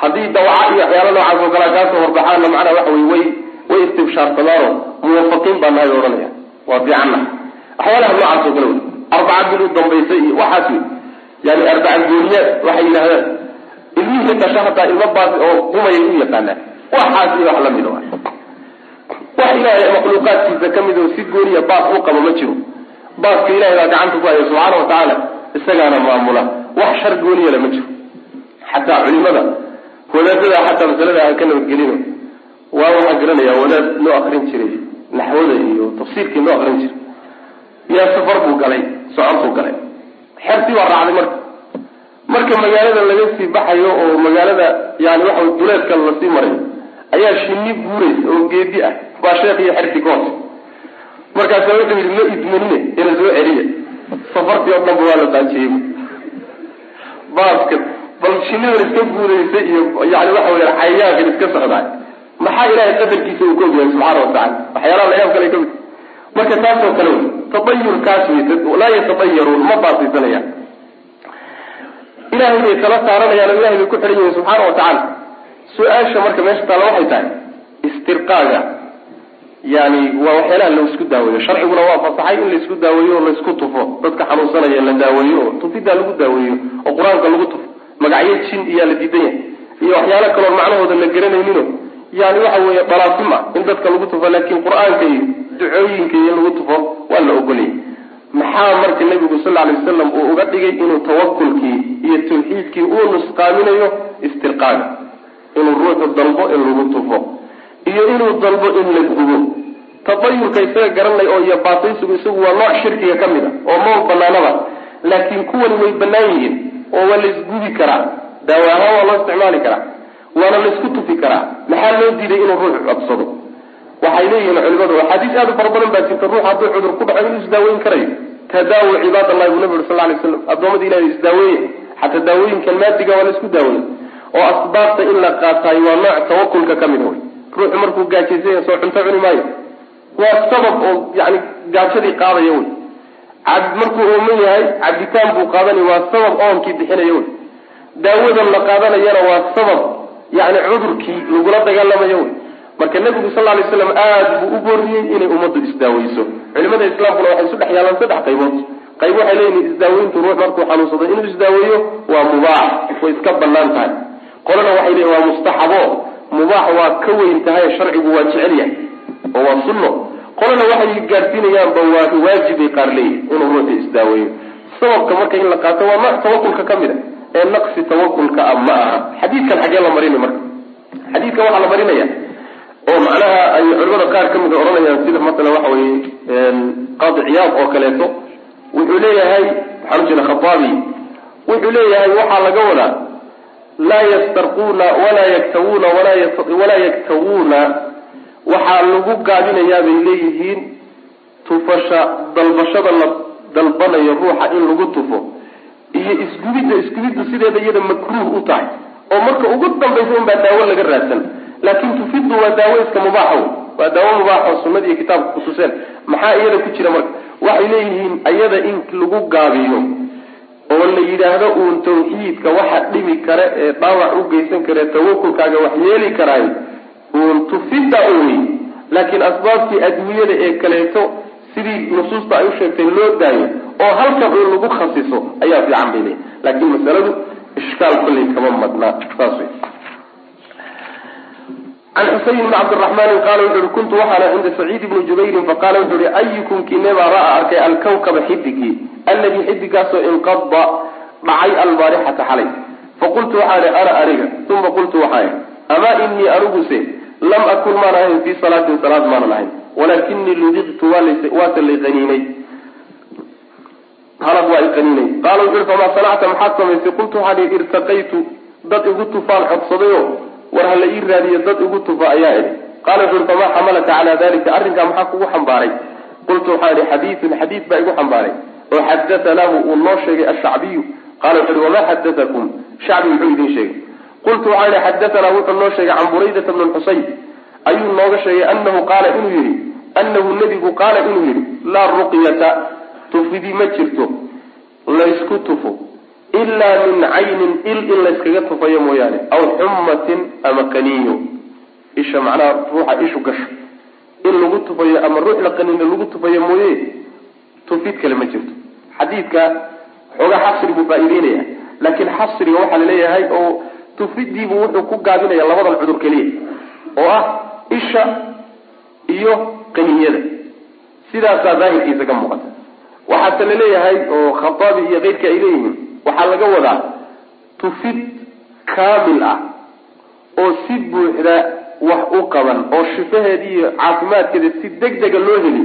[SPEAKER 2] haddii dawaca iyo waxyaala noocaas oo kalea kaasoo horbaxaana macnaa waxa wey way way istibshaarsadaanoo muwafaqiin baa nahay odhanaya. Waa fiicanna waxyaalaha noocaas oo kale wey arbaca bil u dambaysa iyo waxaas wey yani arbaca gooniyaad waxay yidhahdaan ilmihii dhasha hataa ilmo baasi oo qumayay u yaqaanaan waxaas iyo wax la mid a wax ilaahay makhluuqaadkiisa ka mid oo si gooniya baas u qabo ma jiro baaska ilahay baa gacanta ku haya subxaana wa tacaala isagaana maamula. Wax shar gooniyala ma jiro. Xataa culimada wadaadada xataa masalada aan ka nabadgelino waa waxaan garanayaa wadaad noo akrin jiray naxwada iyo tafsiirkii noo akrin jiray. Yaa safar buu galay socod buu galay. Xertii baa raacday marka. Marka magaalada laga sii baxayo oo magaalada yani waxa duleedka la sii marayo ayaa shini guuraysa oo geedi ah baa sheekh iyo xertii ka hoose markaasa wuxuu yidhi ma idmanine ina soo celiya. Safartii oo dhanba waa la daajiyey baaska bal shinidan iska guuraysa iyo yani waxa weya cayayaankan iska socdaa maxaa ilahay qadarkiisa uu ka ogyahay subxaana watacala waxyaalaha layaab kale ka mid marka taasoo kale wey taayurkaas wey laa yataayaruun ma baasaysanayaan ilahay bay tala saaranayaan oo ilahay bay ku xidhan yihiin subxaana wa tacaala su'aasha marka meesha taalla waxay tahay istirqaaga yani waa waxyaalaha la isku daaweeyo. Sharciguna waa fasaxay in la isku daaweeyo oo la isku tufo. Dadka xanuunsanaya la daaweeyo oo tufidaa lagu daaweeyo oo qur'aanka lagu tufo. Magacyo jin iyaa la diidan yahay. Iyo waxyaalo kaloo macnahooda la garanaynino. Yani waxa weeye balaasim ah in dadka lagu tufo laakiin qur'aanka iyo ducooyinka iyo in lagu tufo waa la ogolayay maxaa marka nabigu sal ly wasalam uu uga dhigay inuu tawakulkii iyo tawxiidkii uu nusqaaminayo? Istirqaaga inuu ruuxu dalbo in lagu tufo iyo inuu dalbo in la gubo. Tadayurka isaga garanay oo iyo baataysigu isagu waa nooc shirkiga ka mid a oo ma banaanaba laakiin kuwani way banaan yihiin oo waa laysgubi karaa daawa ahaan waa loo isticmaali karaa waana laysku tufi karaa. Maxaa loo diiday inuu ruuxu codsado? Waxay leeyihiin culimadu axaadiis aad u fara badan baa jirta ruux hadduu cudur ku dhaco inuu isdaaweyn karayo. Tadaawu cibaad allahi buu nabi uri sal lay slam addoommada ilahay isdaaweeye xataa daawooyinkan maadiga waa la isku daaweeye oo asbaabta in la qaataayo waa nooc tawakulka ka mid wey ruuxu markuu gaajaysanya soo cunto cuni maayo. Waa sabab oo yani gaajadii qaadaya wey markuu ooman yahay cabitaan buu qaadanaya waa sabab oonkii bixinaya wey daawadan la qaadanayana waa sabab yani cudurkii lagula dagaalamayo wey marka nabigu sal lay slam aada buu u booriyey inay ummaddu isdaaweyso. Culimada islaamkuna waxay isu dhex yaalaan saddex qaybood. Qayb waxay leeyihiin isdaaweyntu ruux markuu xanuunsado inuu isdaaweeyo waa mubaax way iska bannaan tahay. Qolana waxay leeyihiin waa mustaxabo mubaax waa ka weyn tahay sharcigu waa jecel yahay oo waa sunno. Qolana waxay gaadhsiinayaanba waa waajibay qaar leeyihiin inuu ruuxu isdaaweeyo. Sababka marka in la qaato waa nooc tawakulka ka mid a ee naqsi tawakulka ah ma aha. Xadiidkan xagee la marinay marka. Xadiidkan waxaa la marinaya oo macnaha ay culimada qaar ka mid odhanayaan sida masalan waxa weye qaadi ciyaad oo kaleeto. Wuxuu leeyahay waxaan ujeeda khataabi wuxuu leeyahay waxaa laga wadaa laa yastarquuna walaa yaktawuuna walaa yaktawuuna waxaa lagu gaabinayaa bay leeyihiin tufasha dalbashada la dalbanayo ruuxa in lagu tufo. Iyo isgubidda isgubiddu sideeda iyada makruuh u tahay. Oo marka ugu dambaysa unbaa daawo laga raadsan. Laakin tufiddu waa daawo iska mubaaxa wey waa daawo mubaaxo sunnada iyo kitaabka kutuseen maxaa iyada ku jira marka? Waxay leeyihiin iyada in lagu gaabiyo oo la yidhaahdo uun tawxiidka waxa dhibi kare ee dhaawac u geysan kare tawakulkaaga wax yeeli karaay uun tufidda uwey laakiin asbaabtii adduunyada ee kaleeto sidii nusuusta ay u sheegtay loo daayo oo halkan uun lagu khasiso ayaa fiican bay leeyihiin laakiin masaladu ishkaal kolley kama madnaa saas wey can xuseyn bn cabdiraxmaani qaala wuxu uhi kuntu waxaana cinda saciid bni jubayrin faqala wuxu uhi ayukum kinebaa ra'a arkay alkawkaba xidigii alladii xidigaasoo inqada dhacay albaarixata xalay. Faqultu waxaan ana aniga uma qultu waxaan amaa inii aniguse lam akun maan ahayn fii salaatin salaad maanan ahayn walaakinii ludiqtu waase lay qaniinay. Halab waa i qaniinay. Qaala wuxu famaa sanacta maxaad samaysay qultu waxaan ihi irtaqaytu dad igu tufaan codsadayo war hala ii raadiyo dad igu tufa ayaa idhi. Qaala wuxu uhi famaa xamalaka calaa dalika arrinkaa maxaa kugu xambaaray? Qultu waxaan ihi xadiidun xadiid baa igu xambaaray oo xadatanaahu uu noo sheegay ashacbiyu qala wuxu wamaa xadatakum shacbi muxuu idin sheegay. Qultu waxaan ihi xadatanaa wuxuu noo sheegay can buraydata bni xusayn ayuu nooga sheegay anahu qaala inuu yihi anahu nebigu qaala inuu yihi laa ruqyata tufidi ma jirto laysku tufo ilaa min caynin il in layskaga tufayo mooyaane aw xummatin ama qaniinyo. Isha macnaha ruuxa ishu gasho. In lagu tufayo ama ruux la qaniino lagu tufayo mooye tufid kale ma jirto xadiidka xoogaa xasri buu faa-iideynaya. Laakiin xasriga waxaa la leeyahay oo tufidiibu wuxuu ku gaabinaya labadan cudur keliya oo ah isha iyo qaniinyada sidaasaa daahirkiisa ka muuqata. Waxaase la leeyahay oo khataabi iyo keyrka ay leeyihiin waxaa laga wadaa tufid kaamil ah oo si buuxda wax u qaban oo shifaheeda iyo caafimaadkeeda si deg dega loo heli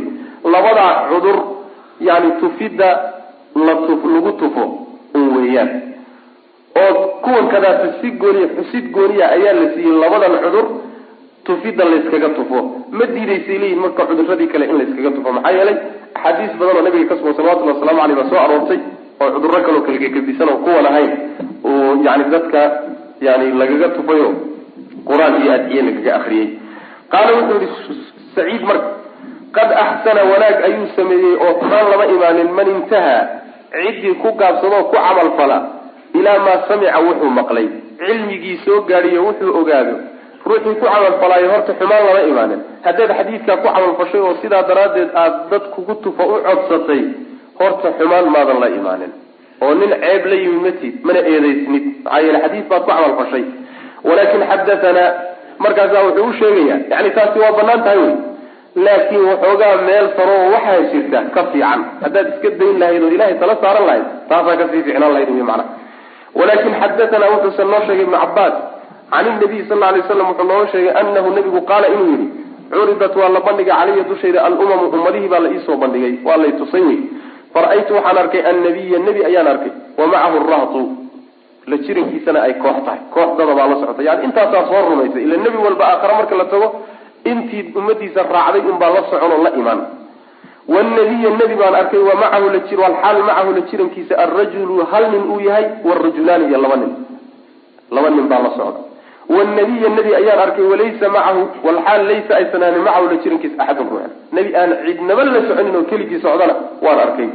[SPEAKER 2] labadaa cudur yani tufidda lagu tufo un weeyaan. Oo kuwan kadaata si gooniya xusid gooniya ayaa la siiyey labadan cudur tufidda layskaga tufo. Ma diidaysay leeyihiin marka cuduradii kale in layskaga tufo? Maxaa yeelay axaadiis badan oo nabiga ka sugan salawatullhi waslamu aleyh baa soo aroortay oo cudurro kaloo kalgekadisan oo kuwan ahayn. Oo yani dadka yani lagaga tufayo qur'aan iyo adiye lagaga akriyey qaala wuxuu yihi saciid marka qad axsana wanaag ayuu sameeyey oo taan lama imaanin man intahaa ciddii ku gaabsadoo ku camal fala ilaa maa samica wuxuu maqlay. Cilmigii soo gaadhiyo wuxuu ogaado. Ruuxii ku camalfalaayo horta xumaan lama imaanin. Haddaad xadiidkaa ku camalfashay oo sidaa daraaddeed aada dad kugu tufa u codsatay horta xumaan maadan la imaanin. Oo nin ceeb la yimi matid mana eedaysnid. Maxaa yeele xadiis baad ku camalfashay walaakin xadatanaa markaasaa wuxuu u sheegayaa yani taasi waa bannaan tahay wey laakiin waxoogaa meel saro oo waxaa jirta ka fiican. Haddaad iska dayn lahayd oo ilahay tala saaran lahayd taasaa ka sii ficnaan lahayd wy macana walakin xadatanaa wuxuusan noo sheegay ibnu cabaas can inabiy sal alay slam wuxuu nooga sheegay anahu nabigu qaala inuu yihi curidat waa la bandhigay calaya dushayda alumamu ummadihii baa la iisoo bandhigay waa lay tusay wey fara-aytu waxaan arkay annabiya nebi ayaan arkay wa macahu rahtu la jirankiisana ay koox tahay kooxdada baa la socota yani intaasaa soo rumaysay ila nebi walba aakhare marka la tago intii ummadiisa raacday unbaa la socon oo la imaan. Wnabiya nebi baan arkay wa macahu alxaal macahu la jirankiisa alrajulu hal nin uu yahay wrajulaani iyo laba nin. Laba nin baa la socda. Wnabiya nebi ayaan arkay walaysa macahu walxaal laysa aysan ahanin macahu la jirankiisa axadun ruuxan. Nebi aan cidnaba la soconin oo keligii socdana waan arkay.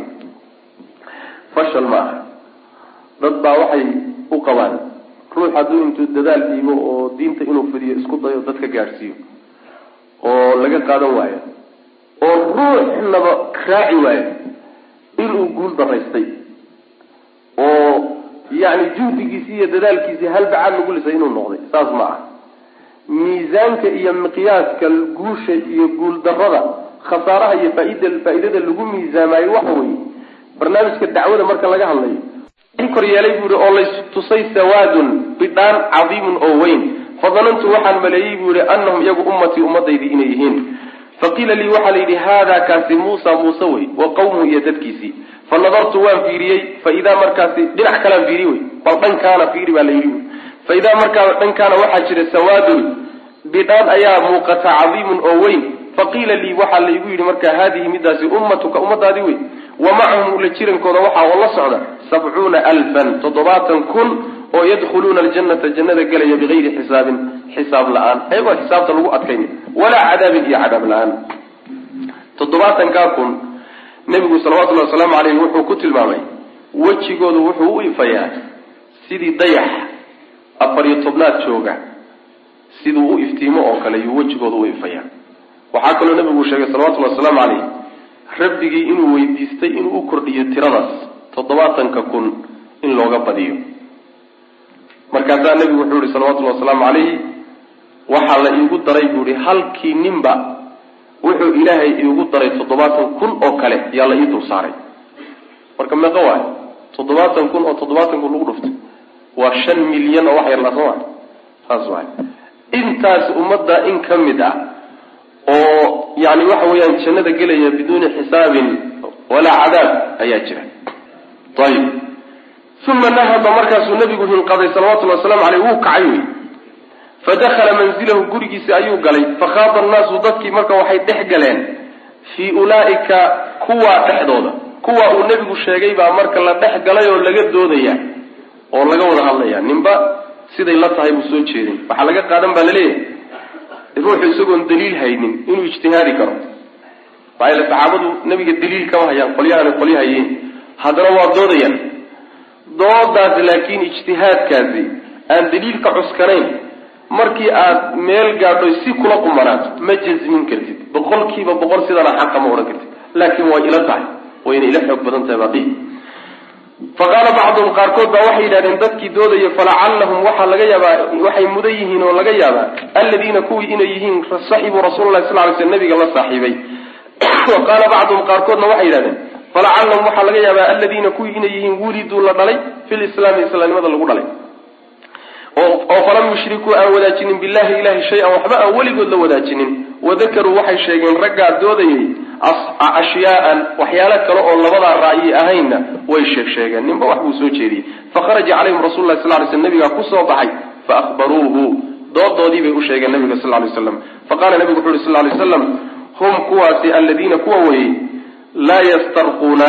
[SPEAKER 2] Fashal ma aha. Dad baa waxay u qabaan ruux hadduu intuu dadaal dhiibo oo diinta inuu fidiyo isku dayo dadka gaadhsiiyo oo laga qaadan waayo oo ruuxnaba raaci waayo inuu guul daraystay oo yani juhdigiisii iyo dadaalkiisii halbacaad lagu lisay inuu noqday saas ma ah miisaanka iyo miqyaaska guusha iyo guul darada khasaaraha iyo faaid faa-idada lagu miisaamaayo waxa weeye barnaamijka dacwada marka laga hadlayo. In kor yeelay buu yihi oo laystusay sawaadun bidhaan cadiimun oo weyn fadanantu waxaan maleeyey buu yihi anahum iyagu ummatii ummadaydii inay yihiin. Faqiila lii waxaa la yidhi haadaa kaasi muusa muuse wey wa qawmuhu iyo dadkiisii fa nadartu waan fiiriyey fa idaa markaasi dhinac kalaan fiiriy wey bal dhankaana fiiri baa la yidhi fa idaa markaa dhankaana waxaa jira sawaadun bidhaan ayaa muuqata cadiimun oo weyn. Faqiila lii waxaa laygu yidhi marka haadihi midaasi ummatuka ummadaadii wey wa macahum la jirankooda waxaa oo la socda sabcuuna alfan toddobaatan kun oo yadkhuluuna aljanata jannada gelaya bigayri xisaabin xisaab la'aan. Ayagoo xisaabta lagu adkayni walaa cadaabin iyo cadaab la'aan. Toddobaatankaa kun nebigu salawatullahi wasalaamu caleyh wuxuu ku tilmaamay wejigoodu wuxuu u ifayaa sidii dayax afar iyo tobnaad jooga siduu u iftiimo oo kale yuu wejigooda u ifayaa. Waxaa kaloo nebigu sheegay salawatullahi wasalaamu caleyh rabbigii inuu weydiistay inuu u kordhiyo tiradaas toddobaatanka kun in looga badiyo markaasaa nebigu wuxuu yihi salawatullahi wasalaamu calayhi waxaa la iigu daray buu ihi halkii ninba wuxuu ilaahay iigu daray toddobaatan kun oo kale yaa la ii dul saaray. Marka meeqa waayo toddobaatan kun oo toddobaatan kun lagu dhuftay waa shan milyan oo wax yarlaa soo maa saas waay intaas ummadda in ka mid ah oo yani waxa weeyaan jannada gelaya biduuni xisaabin walaa cadaab ayaa jira. Ayib uma nahada markaasuu nabigu hinqaday salawatullhi waslamu aleyh wuu kacay wey fadakhala manzilahu gurigiisa ayuu galay fakhaada annaasu dadkii marka waxay dhex galeen fii ulaaika kuwaa dhexdooda kuwa uu nebigu sheegay baa marka la dhex galay oo laga doodaya oo laga wada hadlaya ninba siday la tahay buu soo jeedin waxaa laga qaadan baa la leeyahay ruuxu isagoon daliil haynin inuu ijtihaadi karo yaele saxaabadu nebiga daliil kama hayaan qolyahaana qolya hayeen haddana waa doodayaan doodaas laakiin ijtihaadkaasi aan daliilka cuskanayn markii aad meel gaadho si kula qumanaato ma jasmin kartid. Boqolkiiba boqol sidana xaqa ma odhan kartid. Laakiin way ila tahay. Wayna ila xoog badan tahay baadii faqaala bacduhum qaarkood baa waxay yidhahdeen dadkii doodaya falacallahum waxaa laga yaabaa waxay mudan yihiin oo laga yaabaa alladiina kuwii inay yihiin saxibuu rasuulalahi sal ly sl nabiga la saaxiibay. Wa qaala bacduhum qaarkoodna waxay yidhahdeen falacallahum waxaa laga yaabaa alladiina kuwii inay yihiin wuliduu la dhalay fi lislaami islaamnimada lagu dhalay. Oo falam yushrikuu aan wadaajinin billahi ilahi shay-an waxba aan weligood la wadaajinin. Wadakaruu waxay sheegeen raggaa doodayay ashyaaan waxyaalo kale oo labadaa ra'yi ahaynna way sheeg sheegeen. Ninba wax buu soo jeediyey. Fakharaja calayhim rasul lah sal ly sl nabigaa ku soo baxay faahbaruuhu doodoodii bay u sheegeen nabiga sal lay slam faqala nabigu wuxu uhi sal lay slam hum kuwaasi aladiina kuwa weeyey laa yastarquuna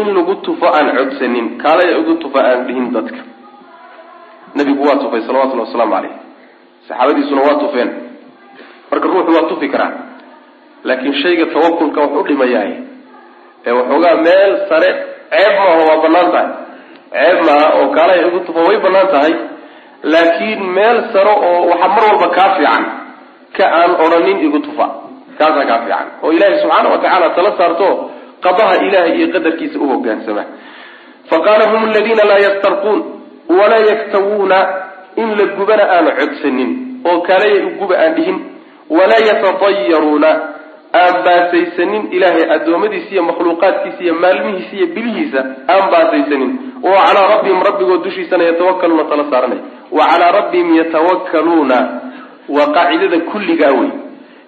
[SPEAKER 2] in lagu tufo aan codsanin kaalaya ugu tufo aan dhihin dadka. Nabigu waa tufay salawatullhi wasalaamu caleyh saxaabadiisuna waa tufeen. Marka ruuxu waa tufi karaa laakiin shayga tawakulka wax u dhimayahay ee waxoogaa meel sare ceeb maaha waa bannaan tahay. Ceeb maaha oo kaalaya ugu tufo way bannaan tahay. Laakiin meel sare oo waxaa mar walba kaa fiican ka aan odhanin igu tufa kaasaa kaa fiican. Oo ilaahay subxaana wa tacaala tala saarto qadaha ilahay iyo qadarkiisa u hogaansama. Faqaala hum aladiina laa yastarquun walaa yaktawuuna in la gubana aanu codsanin oo kaalaya guba aan dhihin walaa yatatayaruuna aan baasaysanin ilaahay addoommadiisa iyo makhluuqaadkiisa iyo maalmihiisa iyo bilihiisa aan baasaysanin. Oo calaa rabbihim rabbigood dushiisana yatawakaluuna tala saaranay wa calaa rabbihim yatawakkaluuna waa qaacidada kulligaa wey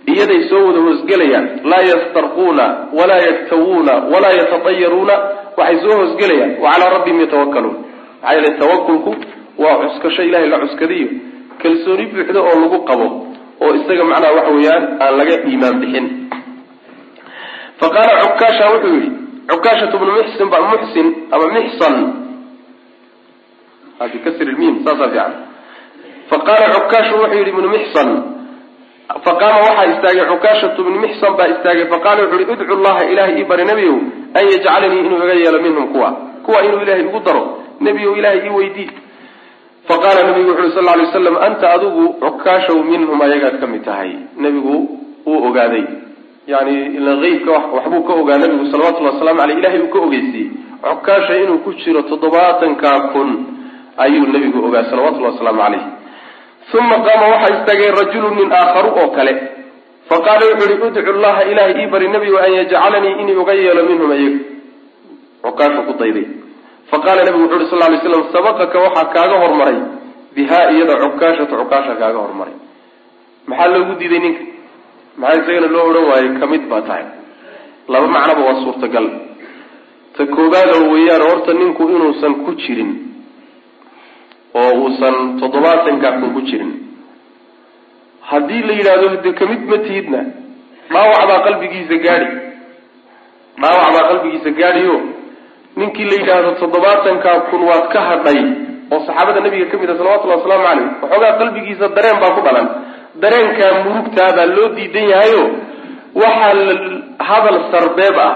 [SPEAKER 2] iyaday soo wada hoosgelayaan laa yastarquuna walaa yaktawuuna walaa yatatayaruuna waxay soo hoosgelayaan. Wa calaa rabbihim yatawakkaluun. Maxaa yeele tawakulku waa cuskasho ilahay la cuskadiyo. Kalsooni buuxda oo lagu qabo oo isaga macnaha waxa weeyaan aan laga iimaan bixin. Fa qaala cukaasha wuxuu yihi cukaashatu bnu muxsin ba muxsin ama mixsan bikasri lmiim saasaa fiican. Fa qaala cukaashu wuxuu yihi ibnu mixsan faqaama waxaa istaagay cukaashatu bnu mixsan baa istaagay faqaala wuxu uhi udcu llaha ilahay ii bari nebiyow an yajcalanii inuu iga yeelo minhum kuwa kuwa inuu ilahay igu daro nebiyow ilahay ii weydii faqaala nabigu wuxu uri sal ly waslam anta adigu cukaashow minhum ayagaad ka mid tahay. Nebigu wuu ogaaday yani ila eybka waxbuu ka ogaa nabigu salawatullhi waslamu aleyh ilahay uu ka ogeysiiyey cukaasha inuu ku jiro toddobaatanka kun ayuu nebigu ogaa salawatullahi wasalaamu caleyh uma qaama waxaa istaagay rajulu nin aakharu oo kale faqaala wuxu uhi udcu llaha ilahay ii bari nebigu an yajcalanii inuu uga yeelo minhum ayaga cukaashu ku dayday faqaala nabigu wuxu uhi sal lay slam sabaqaka waxaa kaaga hormaray bihaa iyada cukaashatu cukaasha kaaga hormaray maxaa loogu diiday ninka maxaa isagana loo odhan waayey ka mid baa tahay laba macnoba waa suurtagal ta koobaada weeyaan horta ninku inuusan ku jirin oo uusan toddobaatankaa kun ku jirin. Haddii la yidhahdo de ka mid ma tihidna. Dhaawac baa qalbigiisa gaadhi. Dhaawac baa qalbigiisa gaadhiyo. Ninkii la yidhaahdo toddobaatankaa kun waad ka hadhay oo saxaabada nabiga ka mid a salawatullahi wasalaamu caleyh waxoogaa qalbigiisa dareen baa ku dhalan. Dareenkaa murugtaabaa loo diidan yahayo waxaa hadal sarbeeb ah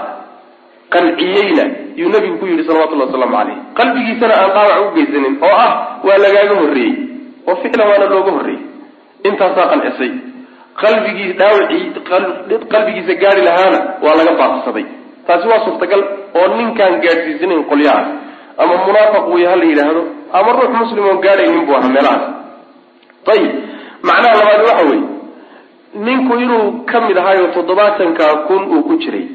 [SPEAKER 2] qanciyeyna yuu nabigu ku yidhi salawatullahi wasalaamu caleyh qalbigiisana aan dhaawac u geysanin oo ah waa lagaaga horreeyey. Oo ficlan waana looga horreeyey. Intaasaa qancisay qalbigii dhaawacii qalbigiisa gaari lahaana waa laga baaqsaday. Taasi waa suurtagal oo ninkaan gaadhsiisanayn qolyaha ama munaafiq wey ha la yidhaahdo ama ruux muslim oon gaadhaynin buu ahaa meelahaas ayib macnaha labaad waxa weeye. Ninku inuu ka mid ahaayo toddobaatanka kun uu ku jiray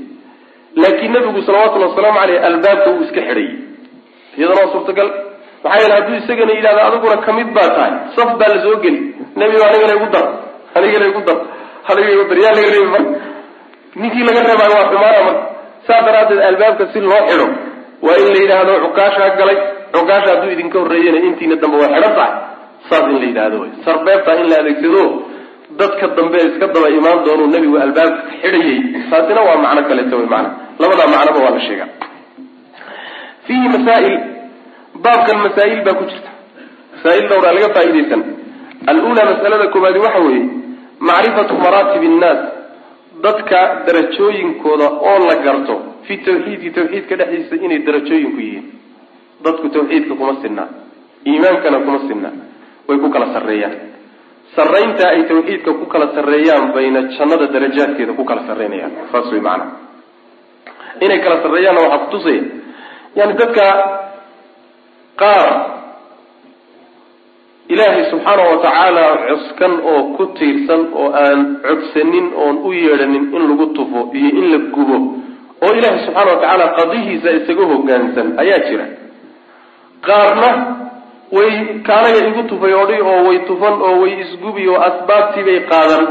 [SPEAKER 2] laakiin nebigu salawatullhi wasalaamu caleyh albaabka uu iska xidhayy iyadana waa suurtagal. Maxaa yeele hadduu isagana yidhahdo adiguna ka mid baa tahay. Saf baa la soo geli. Nebigo anigana igu dar. Anigana igu dar. Aniga igu dar. Yaa laga reebi marka ninkii laga reebaayo waa xumaana marka saa daraaddeed albaabka si loo xidho waa in la yidhaahdo cukaashaa galay. Cukaasha hadduu idinka horreeyana intiina dambe waa xidhan tahay. Saas in la yidhahdo sarbeebtaa in la adeegsado dadka dambe iska daba imaan doonuu nebigu albaabka xidhayay. Taasina waa macno kaleeto wy maana labadaa macnoba waa la sheegaa. Fiihi masaail baabkan masaa'il baa ku jirta. Masaa'il dhowraa laga faa'iidaysan. Al-uulaa masalada koowaadi waxa weeye macrifatu maraatib innaas dadka darajooyinkooda oo la garto fi tawxiidi tawxiidka dhexdiisa inay darajooyinku yihiin. Dadku tawxiidka kuma sinna iimaankana kuma sinna way ku kala sarreeyaan sarraynta ay tawxiidka ku kala sarreeyaan bayna jannada darajaadkeeda ku kala sarreynayaan. Saas way macana inay kala sarreeyaanna waxaa kutusaya yani dadka qaar ilaahay subxaana wa tacaala cuskan oo ku tiirsan oo aan codsanin oon u yeedhanin in lagu tufo iyo in la gubo oo ilaahay subxaana wa tacaala qadihiisa isaga hoggaansan ayaa jira. Qaarna way kaanaga igu tufay odhi oo way tufan oo way isgubi oo asbaabtii bay qaadan.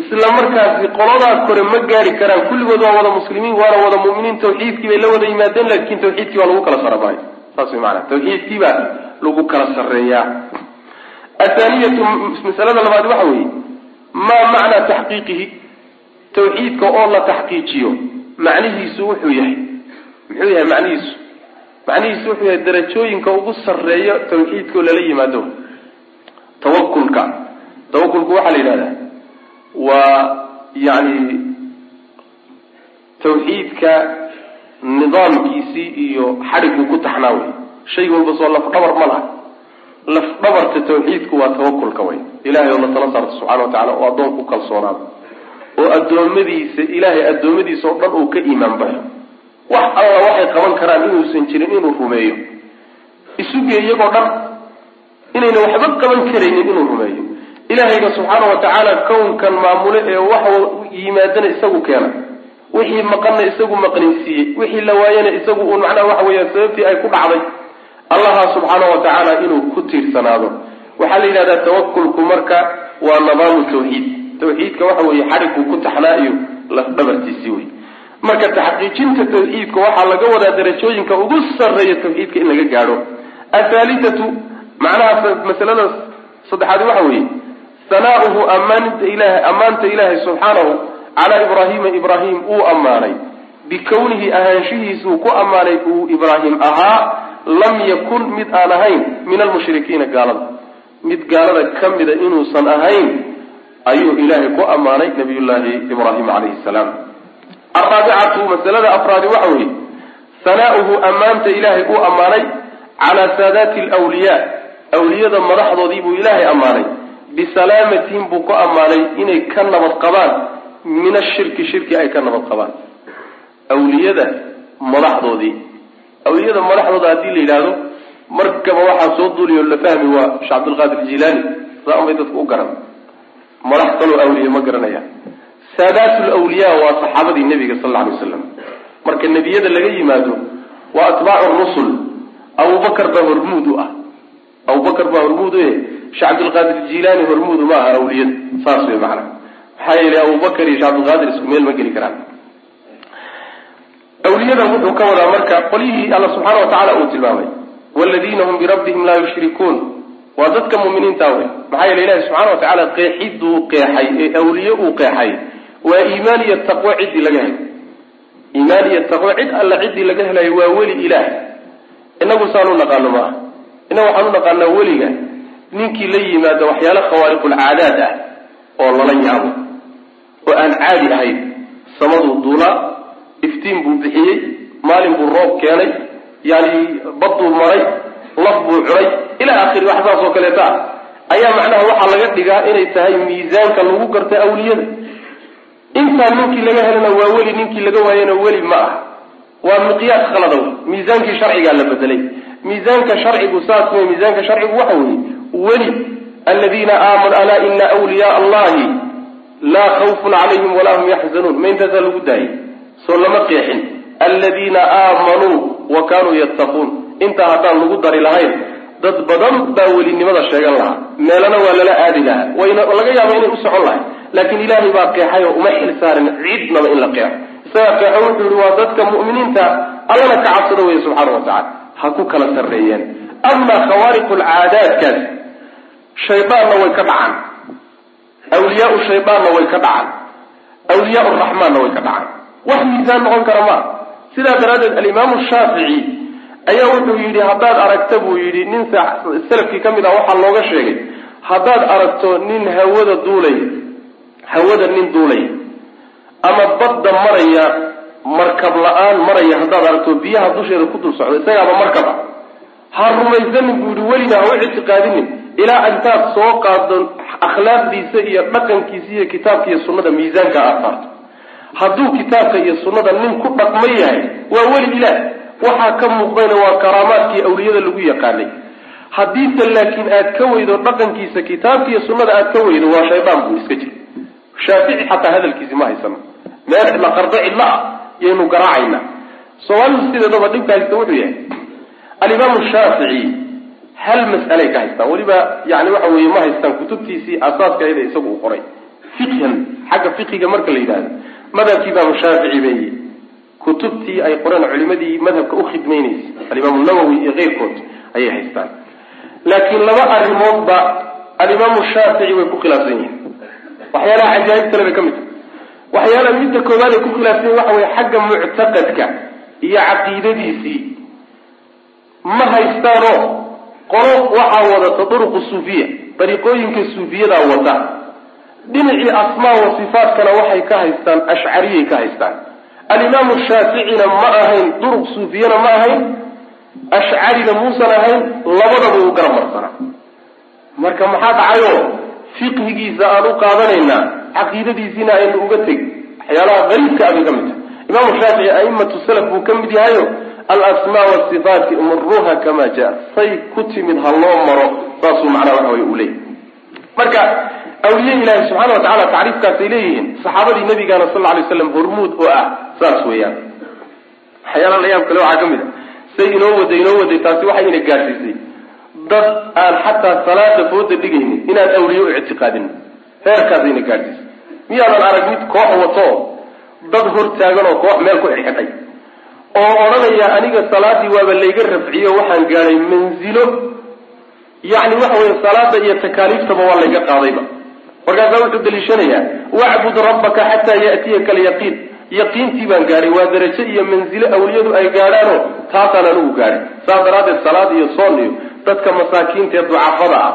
[SPEAKER 2] Isla markaasi qoladaas kore ma gaari karaan. Kulligood waa wada muslimiin waana wada mu'miniin. Tawxiidkii bay la wada yimaadeen laakin tawxiidkii baa lagu kala saramaay saas way maanaa tawxiidkii baa lagu kala sarreeyaa athaaniyatu masalada labaad waxa weeye maa macnaa taxqiiqihi? Tawxiidka oo la taxqiijiyo macnihiisu wuxuu yahay. Muxuu yahay macnihiisu macnihiisu wuxuu yahay darajooyinka ugu sarreeyo tawxiidkao lala yimaado tawakulka. Tawakulku waxaa la yidhahdaa waa yani tawxiidka nidaamkiisii iyo xadhigguu ku taxnaa wey shay walba soo lafdhabar ma laha. Lafdhabarta tawxiidku waa tawakulka wey ilahay oo la tala saarto subxana wa tacala oo addoon ku kalsoonaado oo addoommadiisa ilaahay addoommadiisa oo dhan uu ka iimaan baxo wax alla waxay qaban karaan inuusan jirin inuu rumeeyo. Isuge iyagoo dhan inayna waxba qaban karaynin inuu rumeeyo. Ilaahayga subxaana wa tacaala kownkan maamule ee wax yimaadana isagu keena. Wixii maqanna isagu maqnaysiiyey wixii la waayana isagu uun macnaha waxa weeyaan sababtii ay ku dhacday. Allaha subxaana wa tacaala inuu ku tiirsanaado. Waxaa la yidhahdaa tawakulku marka waa nadaamu tawxiid tawxiidka waxa weeye xadhigguu ku taxnaa iyo lafdhabartiisii wey marka taxqiijinta tawxiidka waxaa laga wadaa darajooyinka ugu sarreeya tawxiidka in laga gaadho. Athaalithatu macnaha masalada saddexaadi waxa weeye sana'uhu ammaanta ilaah ammaanta ilaahay subxaanahu calaa ibraahiima ibraahim uu ammaanay. Bikownihi ahaanshihiisuu ku ammaanay uu ibraahim ahaa lam yakun mid aan ahayn min almushrikiina gaalada. Mid gaalada ka mida inuusan ahayn ayuu ilaahay ku ammaanay nabiyullaahi ibraahim calayhi salaam alraabicatu masalada afraadi waxa weeye sana'uhu ammaanta ilaahay uu ammaanay calaa saadaati alwliyaa awliyada madaxdoodii buu ilaahay ammaanay. Bisalaamatihim buu ku ammaanay inay ka nabad qabaan min ashirki shirki ay ka nabad qabaan. Awliyada madaxdoodii awliyada madaxdooda haddii la yidhaahdo markaba waxaa soo duuliyo la fahmi waa sheekh cabdilqaadir jilaani saa bay dadku u garan. Madax kaloo awliye ma garanaya saadaat lwliyaa waa saxaabadii nebiga sal alay waslam marka nebiyada laga yimaado waa atbaacu rusul. Abubakar baa hormuud u ah. Abubakar baa hormuud u sheekh cabdilqaadir jilaani hormuudu ma aha awliyada saas wey macana maxaa yeelay abubakar iyo sheekh cabdilqaadir isku meel ma geli karaan. Awliyadan wuxuu ka wadaa marka qolyihii alla subxaana wa tacaala uu tilmaamay. Waladiina hum birabbihim laa yushrikuun. Waa dadka muminiinta wey. Maxaa yeele ilahi subxana wa tacaala qeexiduu qeexay ee awliye uu qeexay waa iimaan iyo taqwo ciddii laga helay. Iimaan iyo taqwo cid alla ciddii laga helayo waa weli ilaah. Inagu saan u naqaano ma aha. Innagu waxaan u naqaanaa weliga. Ninkii la yimaada waxyaalo khawaariqulcaadaad ah oo lala yaabo oo aan caadi ahayn. Samaduu duulaa iftiin buu bixiyey maalin buu roob keenay yani badduu maray laf buu cunay. Ila akhiri wax saas oo kaleeta ah ayaa macnaha waxaa laga dhigaa inay tahay miisaanka lagu garta awliyada intaa ninkii laga helana waa weli ninkii laga waayana weli ma ah. Waa miqyaas khalada wey miisaankii sharcigaa la bedelay. Miisaanka sharcigu saas wey miisaanka sharcigu waxa weeye weli aladiina aamanu alaa ina wliyaa allahi laa khawfun calayhim walaa hum yaxzanuun. Ma intaasaa lagu daayay soo lama qeexin. Aladiina aamanuu wa kaanuu yattaquun. Intaa haddaan lagu dari lahayn dad badan baa welinimada sheegan lahaa. Meelana waa lala aadi lahaa. Wayna laga yaaba inay u socon lahay laakiin ilaahay baa qeexay oo uma xil saarin cidnaba in la qeexo isagaa qeexo wuxuu yihi waa dadka mu'miniinta allana ka cabsada weeye subxaana wa tacala ha ku kala sarreeyeen. Amaa khawaariqu lcaadaadkaas shaydaanna way ka dhacaan. Awliyaau shaydaanna way ka dhacaan. Awliyaa raxmaanna way ka dhacaan. Wax miisaan noqon kara maa sidaa daraaddeed alimaamu shaafici ayaa wuxuu yidhi haddaad aragta buu yidhi nin salafkii ka mid ah waxaa looga sheegay haddaad aragto nin hawada duulaya hawada nin duulaya ama badda maraya markab la'aan maraya haddaad aragto biyaha dusheeda ku dul socdo isagaaba markab ah. Ha rumaysanin buu yihi welina ha u ictiqaadinin ilaa intaad soo qaado akhlaaqdiisa iyo dhaqankiisa iyo kitaabka iyo sunnada miisaanka aad saarto hadduu kitaabka iyo sunnada nin ku dhaqma yahay waa weli ilaah. Waxaa ka muuqdayna waa karaamaadkii awliyada lagu yaqaanay. Haddiise laakiin aad ka weydo dhaqankiisa kitaabka iyo sunnada aad ka weydo waa shaydaan buu iska jira shaafici xataa hadalkiisi ma haysano. Meel cidla qardo cidla ah yaynu garaacaynaa soomaalidu sideedaba dhibka haysta wuxuu yahay alimaamu shaafici hal mas'alay ka haystaan weliba yani waxa weeye ma haystaan kutubtiisii asaaska ida isagu uu qoray. Fiqhan xagga fiqiga marka la yidhahdo madhabkii imaamu shaafici bay kutubtii ay qoreen culimadii madhabka u khidmaynaysay alimaamu nawowi iyo keyrkood ayay haystaan. Laakiin laba arrimoodba alimaamu shaafici way ku khilaafsan yihiin waxyaalaha cajaa'ibtale bay ka mid tahay. Waxyaalaha midda koowaad ay ku khilaafsan yihiin waxa weye xagga muctaqadka iyo caqiidadiisii. Ma haystaanoo qolo waxaa wadata duruqu suufiya dariiqooyinka suufiyadaa wata. Dhinacii asmaa wa sifaatkana waxay ka haystaan ashcariyay ka haystaan. Alimaamu shaaficina ma ahayn duruq suufiyana ma ahayn ashcarina muusan ahayn labadaba uu garab marsanaa. Marka maxaa dhacayo fiqhigiisa aan u qaadanaynaa caqiidadiisiina aynu uga tegi waxyaalaha qariibka abay ka mid tahay. Imaamu shaafici aimatu salaf buu ka mid yahayo alasmaa wasifaati muruha kama jaa. Say ku timid ha loo maro saasuu macnaa waxa wey uu leeyahy marka awliye ilaahi subxana watacala tacriifkaasay leeyihiin saxaabadii nabigaana sal lay slam hormuud oo ah saas weeyaan. Waxyaala la kale waxaa ka mid a say inoo waday inoo waday taasi waxay ina gaadhsiisay dad aan xataa salaada fooda dhigaynin inaan awliye u ictiqaadin. Heerkaasayna gaadhsiisay miyaadan arag mid koox wato dad hortaagan oo koox meel ku xidhay oo odhanaya aniga salaadii waaba layga rafciyo waxaan gaadhay manzilo. Yacni waxa weye salaada iyo takaaliiftaba waa layga qaadayba. Markaasaa wuxuu daliishanayaa wacbud rabbaka xataa ya'tiyaka alyaqiin. Yaqiintii baan gaadhay waa darajo iyo manzilo awliyadu ay gaadhaano taasaan anigu gaadhay. Saas daraaddeed salaad iyo soon iyo dadka masaakiinta ee ducafada ah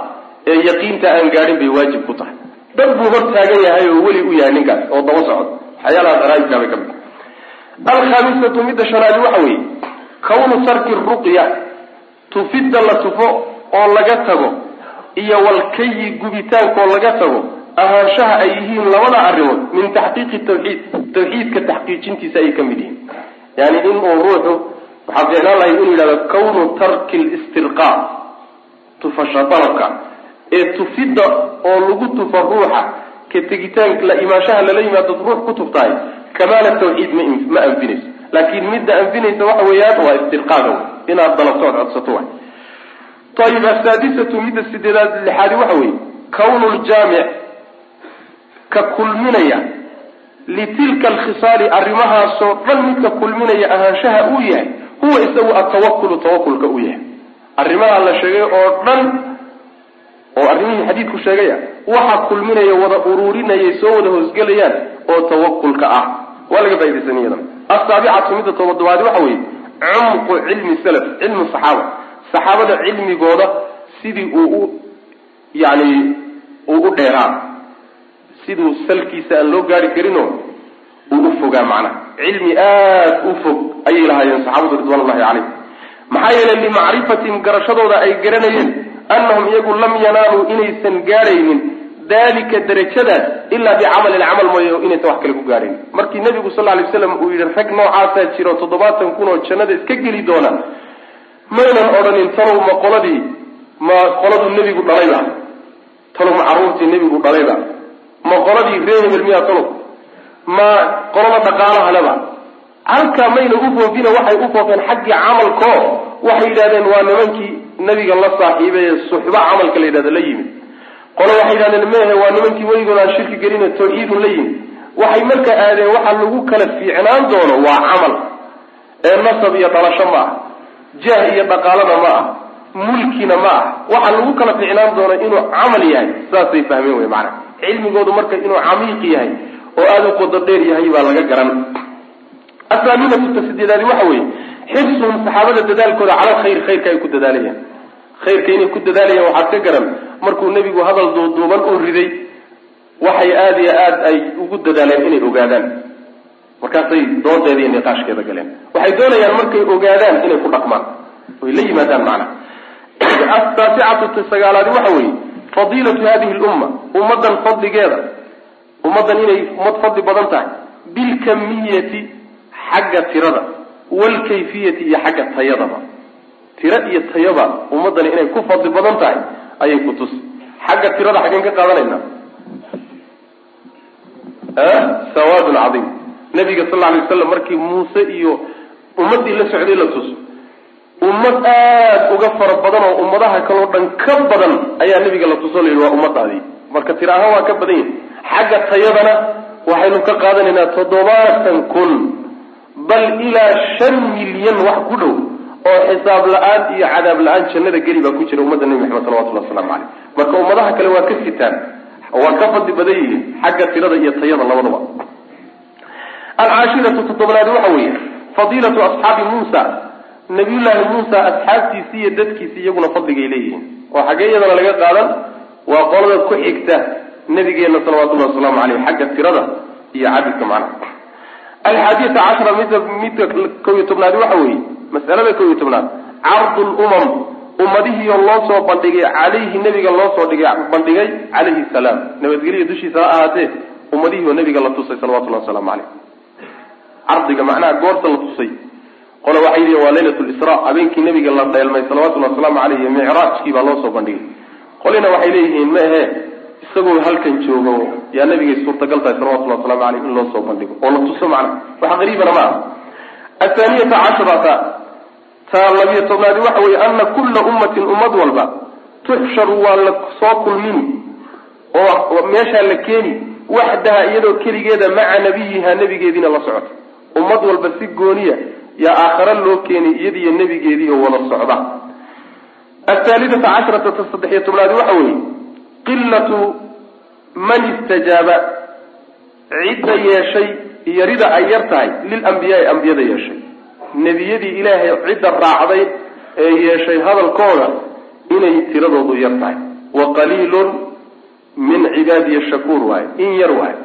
[SPEAKER 2] ee yaqiinta aan gaadhin bay waajib ku tahay. Dad buu hor taagan yahay oo weli u yahay ninkaas oo daba socod waxyaalaha qaraa'ibkaa bay ka mid alkhaamisatu midda shanaadi waxa weeye kawnu tarki ruqya tufidda la tufo oo laga tago iyo walkayi gubitaankoo laga tago ahaanshaha ay yihiin labada arrimood min taxqiiqi tawxiid tawxiidka taxqiijintiisa ayay ka mid yihiin. Yani inuu ruuxu waxaa fiicnaan lahay inuu yidhahdo kawnu tarki listirqaa tufasha dalabka ee tufidda oo lagu tufa ruuxa ka tegitaanka la imaanshaha lala yimaado ruux ku tuftahay kamaala tawxiid ma anfinayso. Laakiin midda anfinaysa waxa weeyaan waa istirqaaga inaad dalabto codsato waay. Ayib asaadisatu midda sideedaad lixaadi waxa weeye kawnu ljaamic ka kulminaya litilka alkhisaali arrimahaasoo dhan midka kulminaya ahaanshaha uu yahay huwa isagu atawakulu tawakulka uu yahay. Arrimaha la sheegay oo dhan oo arrimihii xadiidku sheegaya waxa kulminaya wada uruurinayay soo wada hoosgelayaan oo tawakulka ah. Waa laga faa'idaysan iyadan asaabicatu midda tobadobaadi waxa weeye cumqu cilmi salaf cilmu saxaaba. Saxaabada cilmigooda sidii uu u yani uu u dheeraa. Siduu salkiisa aan loo gaari karinoo uu u fogaa macnaha cilmi aada u fog ayay lahaayeen saxaabadu ridwan ullahi calayhim maxaa yeelay limacrifatihim garashadooda ay garanayeen annahum iyagu lam yanaaluu inaysan gaadhaynin dalika darajadaas ilaa bicamalin camal mooye inaysan wax kale ku gaadhayn markii nabigu sal lay waslam uu yihi rag noocaasaa jiro toddobaatan kun oo jannada iska geli doona maynan odhanin talow ma qoladii ma qoladuu nebigu dhalayba talow ma carruurtii nebigu dhalayba ma qoladii ree hebel miyaa talow ma qolada dhaqaalahaleba halkaa mayna u foofina waxay u foofeen xaggii camalko waxay yidhahdeen waa nimankii nabiga la saaxiibay ee suxba camalka la yidhahdo la yimid. Qolo waxay yidhahdeen mehe waa nimankii weligood aan shirki gelina tawxiidun la yimid. Waxay marka aadeen waxa lagu kala fiicnaan doono waa camal. Ee nasab iyo dhalasho ma ah. Jah iyo dhaqaalana ma ah. Mulkina ma ah. Waxa lagu kala fiicnaan doono inuu camal yahay saasay fahmeen wey maanaa cilmigoodu marka inuu camiiq yahay oo aada u qodo dheer yahay baa laga garan. Asaaminatu ta sideedaadi waxa weeye xirsuhum saxaabada dadaalkooda cala alkhayr khayrka ay ku dadaalayaan. Khayrka inay ku dadaalayaan waxaad ka garan markuu nebigu hadal duuduuban uu riday waxay aada iyo aada ay ugu dadaaleen inay ogaadaan. Markaasay doodeeda iyo niqaashkeeda galeen. Waxay doonayaan markay ogaadaan inay ku dhaqmaan. Oy la yimaadaan macnaha ataasicatu ta sagaalaadi waxa weeye fadiilatu hadihi lumma ummaddan fadligeeda ummaddan inay ummad fadli badan tahay. Bilkamiyati xagga tirada. Waalkayfiyati iyo xagga tayadaba. Tiro iyo tayaba ummaddani inay ku fadli badan tahay ayay ku tusi xagga tirada xaggeen ka qaadanaynaa sawaadun cadiim. Nabiga sal lla alay waslam markii muuse iyo ummaddii la socday la tuso ummad aada uga fara badan oo ummadaha kaloo dhan ka badan ayaa nabiga la tuso la yidhi waa ummadaadii marka tir ahaan waa ka badan yihiin. Xagga tayadana waxaynu ka qaadanaynaa toddobaatan kun bal ilaa shan milyan wax ku dhow oo xisaab la'aan iyo cadaab la'aan jannada geli baa ku jira ummadda nebi maxamed salawatullah waslamu caleyh marka ummadaha kale waa ka sitaan waa ka fadli badan yihiin xagga tirada iyo tayada labadaba alcaashiratu toddobaad waxa weeye fadiilatu asxaabi muusa. Nabiyullaahi muusa asxaabtiisi iyo dadkiisi iyaguna fadligay leeyihiin. Oo xaggee iyadana laga qaadan waa qolada ku xigta nabigeena salawatullahi wasalaamu caleyh xagga tirada iyo cadadka macnaha. Alxaadiyata cashara midda midda kow iyo tobnaadi waxa weeye masalada kow iyo tobnaad cardu lumam ummadihiio loo soo bandhigay calayhi nabiga loo soo dhigay bandhigay calayhi salaam. Nabadgelya dushiisa ha ahaatee ummadihiioo nabiga la tusay salawatullahi wasalaamu caleyh cardiga macnaha goorta la tusay qole waxay yihiin waa laylat lisra habeenkii nabiga la dheelmay salawatullahi wasalaamu caleyh micraajkii baa loo soo bandhigay qolina waxay leeyihiin ma ahe isagoo halkan joogo yaa nabigay suurtagal tahay salawatullahi waslamu caleyh in loo soo bandhigo. Oo la tuso macna. Wax qariibana ma aha. Athaaniyata casharata ta labiyo tobnaadi waxa weeye ana kulla ummatin ummad walba tuxsharu waa la soo kulmini oo meeshaa la keeni waxdaha iyadoo keligeeda maca nabiyiha nebigeediina la socota. Ummad walba si gooniya yaa aakhare loo keeni iyadiyo nebigeedii oo wada socda athaalidata casharata ta saddexiyo tobnaadi waxa weeye qilatu man istajaaba cidda yeeshay yarida ay yar tahay lilambiyaai ambiyada yeeshay nebiyadii ilaahay cidda raacday ee yeeshay hadalkooda inay tiradoodu yar tahay wa qaliilun min cibaadiya shakuur waaye in yar waaye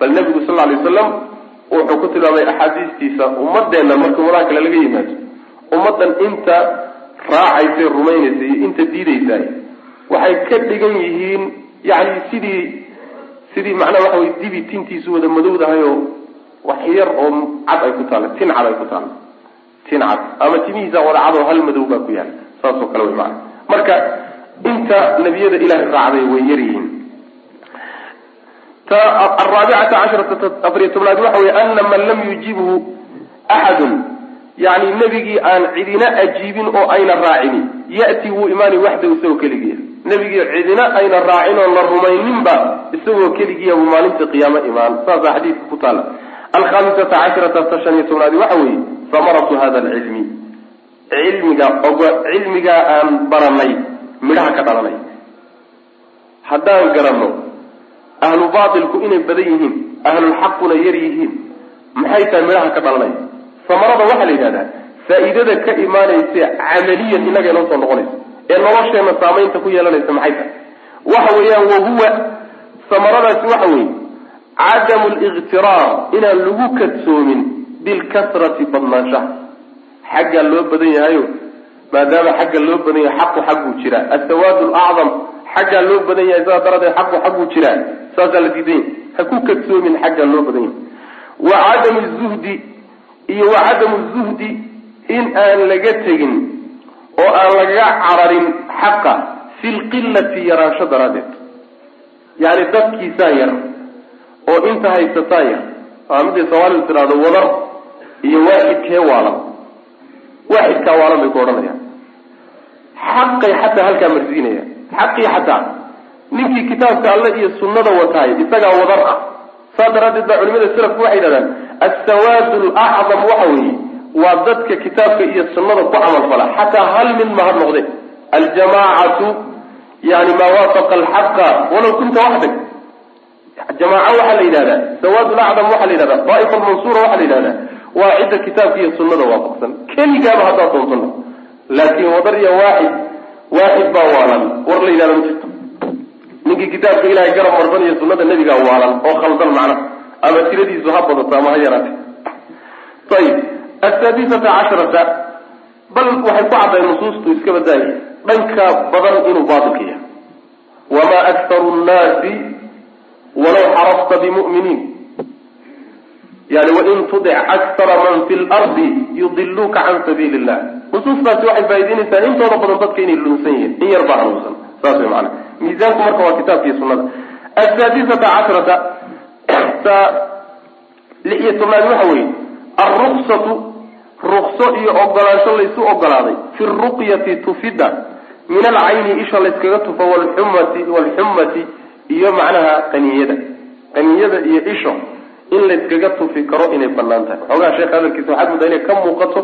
[SPEAKER 2] bal nebigu sal lla lay wasalam wuxuu ku tilmaamay axaadiistiisa ummadeenna marka kale laga yimaado ummaddan inta raacaysay rumaynaysa iyo inta diidaysaay waxay ka dhigan yihiin yani sidii sidii macnaha waxa wey dibi tintiisu wada madowdahay oo wax yar oo cad ay ku taalla tin cad ay ku taalla tin cad. Ama timihiisa wada cad oo hal madow baa ku yaalla saas oo kale wey maana marka inta nebiyada ilaahay raacday way yar yihiin. Ta araabicata casharata afariyo tobnaad waxa wey ana man lam yujibhu axadun yani nebigii aan cidina ajiibin oo ayna raacini. Ya'ti wuu imaani waxdahu isagoo keligiia nebigii cidina ayna raacin oo la rumayninba isagoo keligiiya buu maalinta qiyaamo imaan. Saasaa xadiidka ku taala alkhamisata casharata ta shan iyo tobnaadi waxa weeye samaratu hada alcilmi. Cilmiga og cilmigaa aan baranay midhaha ka dhalanay. Haddaan garanno ahlu baatilku inay badan yihiin ahlulxaquna yar yihiin maxay tahay midhaha ka dhalanay samarada waxaa la yidhahdaa faa'iidada ka imaanaysa camaliyan innaga inoo soo noqonaysa ee nolosheena saamaynta ku yeelanaysa maxay tahay? Waxa weeyaan wahuwa samaradaasi waxa weeye cadamu liktiraar inaan lagu kadsoomin bilkasrati badnaanshaha. Xaggaa loo badan yahayo maadaama xagga loo badan yahay xaqu xagguu jiraa. Asawaad lacdam xaggaa loo badan yahay sidaa daradeed xaqu xagguu jiraa. Saasaa la diidan yahay ha ku kadsoomin xaggaa loo badan yahay. Wa cadamu zuhdi iyo wa cadamu zuhdi in aan laga tegin oo aan lagaga cararin xaqa fi lqilati yaraansho daraaddeed. Yani dadkiisaa yar oo inta haysataa yar waa miday soomaalidu tidhahdo wadar iyo waaxidkee waalan. Waaxidkaa waalan bay ku odhanayaan. Xaqay xataa halkaa marsiinaya xaqii xataa ninkii kitaabka alle iyo sunnada wataay isagaa wadar ah. Saas daraaddeed baa culimada salafku waxay yidhahdaan assawaad lacdam waxa weeye waa dadka kitaabka iyo sunnada ku camal fala. Xataa hal mid ma ha noqde. Aljamaacatu yani maa waafaqa alxaqa walaw kunta waxdag jamaaco waxaa la yidhahdaa sawaad lacdam waxaa la yidhahdaa daaifa almansuura waxaa la yidhahdaa waa cidda kitaabka iyo sunnada waafaqsan. Keligaaba haddaad doontana laakin wadar iyo waaxid waaxid baa waalan. War la yidhahda ma jirto. Ninkii kitaabka ilahay garab marsan iyo sunnada nebigaa waalan oo khaldan macnaha ama tiradiisu ha badato ama ha yaraate ayib asaadisata casharata bal waxay ku caddahay nusuustu iska badaayay dhanka badan inuu baatilka yahay wamaa aktaru nnaasi walaw xarafta bimu'miniin. Yani wain tudic aktara man fi lardi yudiluuka can sabiili illah nusuustaasi waxay faa'idaynaysaa intooda badan dadka inay lunsan yihiin in yar baa saas way maanaa miisaanku marka waa kitaabka iyo sunnada. Asaadisata casharata ta lix iyo tobnaad waxa weeye alruksatu rukso iyo ogolaansho laysu ogolaaday. Fi ruqyati tufidda min alcayni isha layskaga tufo walxumati walxumati iyo macnaha qaniyada. Qaniyada iyo isho in layskaga tufi karo inay bannaan tahay. Waxoogaa sheekh hadalkiisa waxaad muddaa inay ka muuqato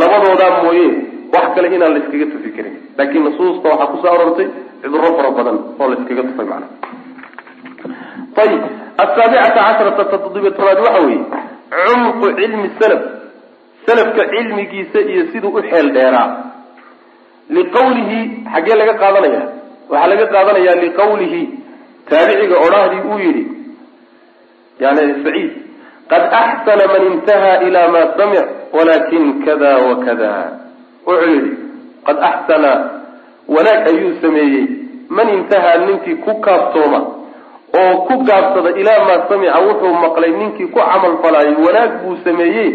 [SPEAKER 2] labadoodaa mooye wax kale inaan layskaga tufi karin. Laakiin nusuusta waxaa ku soo aroortay cuduro fara badan oo layskaga tufay macnaha ayib asaabicata casharata toddobiyo tobnaad waxa weeye cumqu cilmi salaf salafka cilmigiisa iyo siduu u xeel dheeraa liqawlihi xaggee laga qaadanaya waxaa laga qaadanaya liqawlihi taabiciga odhahdii uu yidhi yani saciid qad axsana man intahaa ila ma samic walakin kada wa kada wuxuu yidhi qad axsana wanaag ayuu sameeyey man intahaa ninkii ku kaaftooma oo ku gaabsada ilaa maa samica wuxuu maqlay ninkii ku camal falaayay wanaag buu sameeyey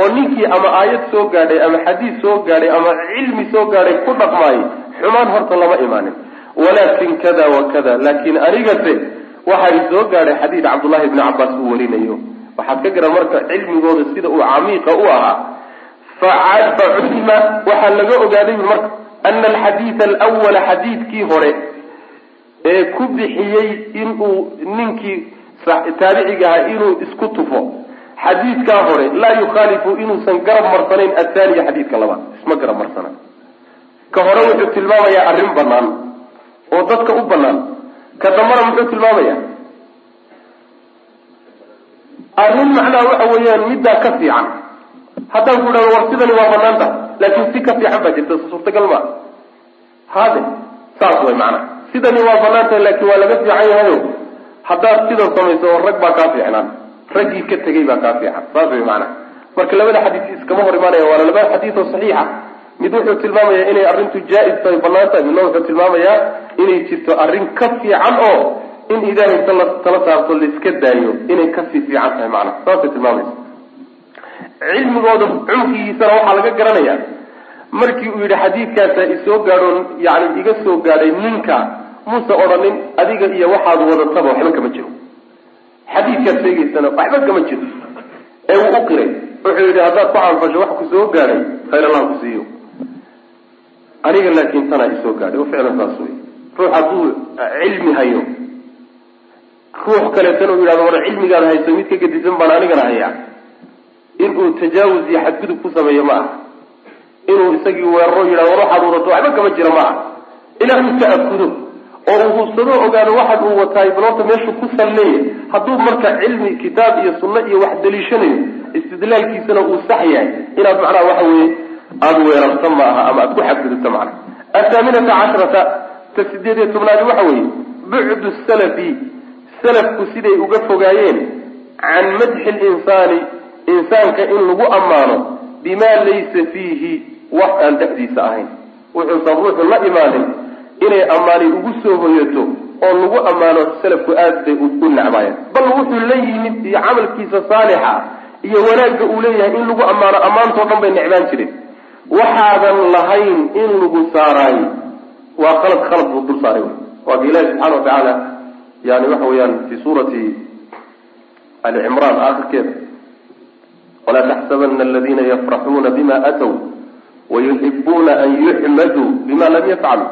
[SPEAKER 2] oo ninkii ama aayad soo gaadhay ama xadiis soo gaadhay ama cilmi soo gaadhay ku dhaqmaayay xumaan horta lama imaanin. Walaakin kada wa kada laakin anigase waxaa soo gaadhay xadiid cabdullahi ibni cabaas uu warinayo. Waxaad ka garan marka cilmigooda sida uu camiiqa u ahaa. Fa culima waxaa laga ogaaday marka ana alxadiida alwala xadiidkii hore ee ku bixiyey inuu ninkii taabiciga ahaa inuu isku tufo. Xadiidkaa hore laa yukhaalifu inuusan garab marsanayn athaniya xadiidka labaad. Isma garab marsana. Ka hore wuxuu tilmaamayaa arrin banaan oo dadka u banaan ka dambana muxuu tilmaamaya arrin macnaha waxa weeyaan middaa ka fiican. Haddaan ku idhahdo war sidani waa banaanta laakiin si ka fiican baa jirta suurtagal maa hade saas way macnaha sidani waa banaantahay laakiin waa laga fiican yahayo haddaad sidan samayso oo rag baa kaa fiicnaan raggii ka tegay baa kaa fiican. Saas way macnaha marka labada xadiis iskama hor imaanaya waana labada xadiis oo saxiixa. Mid wuxuu tilmaamayaa inay arrintu jaa-is tahay bannaan tahay midna wuxuu tilmaamayaa inay jirto arrin ka fiican oo in ilaahay tala tala saarto laiska daayo inay ka sii fiican tahay macnaha saasay tilmaamaysa cilmigooda cumkigiisana waxaa laga garanayaa markii uu yidhi xadiidkaasa isoo gaadho yani iga soo gaadhay ninka muuse odhanin adiga iyo waxaad wadataba waxba kama jiro. Xadiidkaad sheegaysana waxba kama jiro. Ee wuu u qiray. Wuxuu yidhi haddaad ku canfasho wax ku soo gaadhay khayr allah ku siiyo. Aniga laakiin tanaa isoo gaadhay ficlan saas wey ruux hadduu cilmi hayo ruux kaleetana uu yidhahdo war cilmigaada hayso mid ka gedisan baan anigana hayaa. Inuu tajaawuz iyo xadgudub ku sameeyo ma aha inuu isagii weeraro yidhahdo war waxaad wadato waxba kama jira ma aha ilaa uu ta'akudo oo uu hubsado ogaado waxaad uu wataay baloorta meeshuu ku salleeya hadduu marka cilmi kitaab iyo sunno iyo wax daliishanayo istidlaalkiisana uu sax yahay. Inaad macnaha waxa weeye aada weerarta ma aha ama aada ku xadgudubta macnaha. Athaaminata cashrata ta sideed iyo tobnaadi waxa weeye bucdu salafi salafku siday uga fogaayeen can madxi linsaani insaanka in lagu ammaano bimaa laysa fiihi wax aan dhexdiisa ahayn. Wuxuusan ruuxu la imaanin inay ammaani ugu soo hoyato oo lagu ammaano salafku aad bay u necmaayeen bal wuxuu la yimid iyo camalkiisa saalixa iyo wanaagga uu leeyahay in lagu ammaano ammaantoo dhan bay necbaan jireen. Waxaadan lahayn in lagu saaraayo waa khalad khalad buu dul saaray. Waa ka ilahi subxaana wa tacaala yani waxa weeyaan fi suurati ali cimraan aakhirkeeda. Walaa taxsabana aladina yafraxuuna bima aatow wayuxibuuna an yuxmaduu bima lam yafcaluu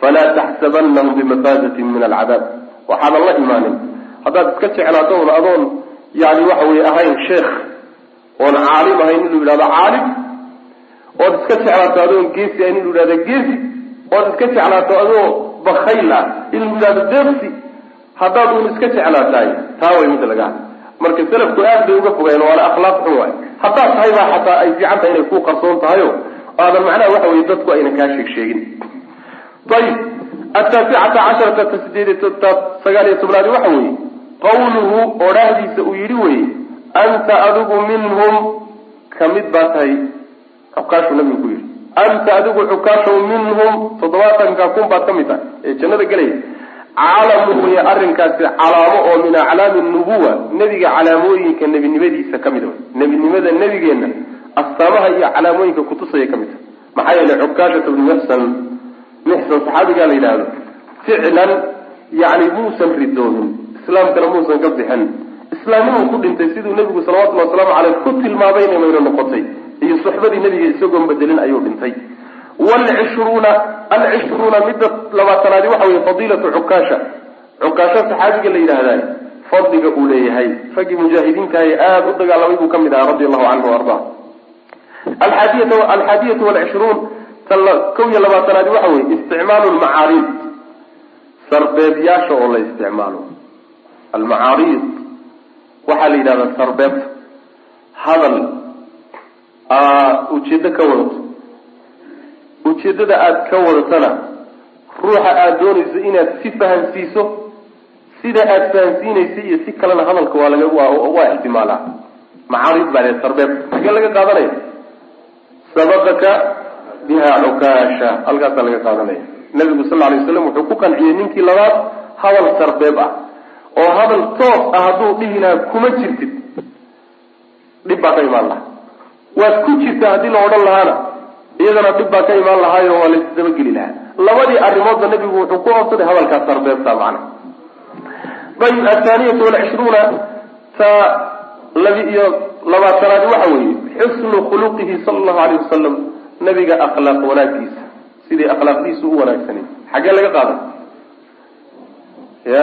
[SPEAKER 2] falaa taxsabanahum bimafazatin min alcadaab waxaadan la imaanin haddaad iska jeclaato un adoon yani waxa weye ahayn sheekh oon caalim ahayn inuu yidhahdo caalim ood iska jeclaato adoon geesi ahayn inuu yidhahdo geesi ood iska jeclaato adoo bakayl ah inuu yidhahdo deeqsi haddaad uun iska jeclaatahay taa way midda laga marka salafku aad bay uga fogayeen waana akhlaaq xun waay haddaad tahay baa xataa ay fiican tahay inay ku qarsoon tahayo aadan macnaha waxa weye dadku ayna kaa sheeg sheegin ayib ataasicata casharata ta sideed sagaal iyo tobnaadi waxa weeye qawluhu odhaahdiisa uu yidhi weye anta adigu minhum ka mid baa tahay xukaashuu nabigu ku yidhi anta adigu xukaashow minhum toddobaatanka kun baad ka mid tahay ee jannada gelaya calamu wey arrinkaasi calaamo oo min aclaami nubuwa nebiga calaamooyinka nebinimadiisa ka mid nebinimada nebigeenna astaamaha iyo calaamooyinka kutusaya ka mid tahay maxaa yeelay cukaashata bnu mixsan mixsan saxaabigaa la yidhaahdo ficlan yani muusan ridoomin islaamkana muusan ka bixin. Islaamnimuu ku dhintay siduu nebigu salawatullhi wasalaamu caleyh ku tilmaabayna mayna noqotay iyo suxbadii nebiga isagoon bedelin ayuu dhintay. Wlcishruuna alcishruuna midda labaatanaadi waxa weye fadiilatu cukaasha cukaasha saxaabiga la yidhaahday fadliga uu leeyahay. Raggii mujaahidiintahay aada u dagaalamay buu ka mid ahaa radi allahu canhu arda alxaadiyatu walcishruun kow iyo labaatanaadi waxa weye isticmaalu lmacaariid sarbeebyaasha oo la isticmaalo almacaariid waxaa la yidhahdaa sarbeebta hadal. Ujeedo ka wadato. Ujeeddada aada ka wadatana ruuxa aada doonayso inaad si fahamsiiso sida aada fahamsiinaysa iyo si kalena hadalka waa laga waa ixtimaalaa macaariid baa sarbeeb. Xagee laga qaadanaya sabaqaka biha cukaasha halkaasaa laga qaadanaya. Nabigu sal alay waslam wuxuu ku qanciyey ninkii labaad hadal sarbeeb ah. Oo hadal toos ah hadduu dhihi lahaa kuma jirtid. Dhib baa ka imaan lahaa. Waad ku jirtaa haddii la odhan lahaana. Iyadana dhib baa ka imaan lahaayo waa laisdabageli lahaa. Labadii arrimoodba nabigu wuxuu ku oobsaday hadalkaas sarbeebta macna. Ayib athaaniyatu walcishruuna ta labi iyo labaatanaadi waxa weeye xusnu khuluqihi sala allahu alayh wasalam nabiga akhlaaq wanaagiisa sidii akhlaaqdiisu u wanaagsanay. Xaggee laga qaaday? Ya.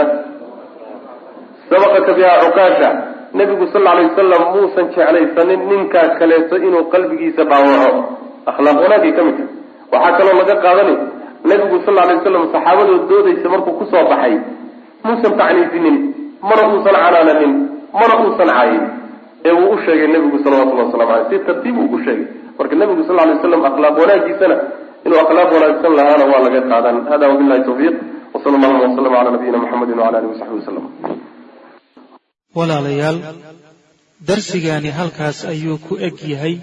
[SPEAKER 2] Sabaqaka biha cukaasha nabigu sal alay wasalam muusan jeclaysanin ninkaa kaleeto inuu qalbigiisa dhaawaco akhlaaq wanaagay ka mid tahay waxaa kaloo laga qaadanay nabigu sal alay wasalam saxaabadood doodaysa markuu ku soo baxay muusan tacniisinin mana uusan canaananin mana uusan caayin ee wuu u sheegay nabigu salawatullahi waslamu aleyh si tartiib uu u sheegay. Marka nabigu sal ly waslam akhlaaq wanaagiisana inuu akhlaaq wanaagsan lahaana waa laga qaadan. Hada wabillahi tawfiiq wsala allahuma waslama cala nabiyina muxamedi wala alihi wasaxbi wasalam
[SPEAKER 1] walaalayaal darsigaani halkaas ayuu ku eg yahay.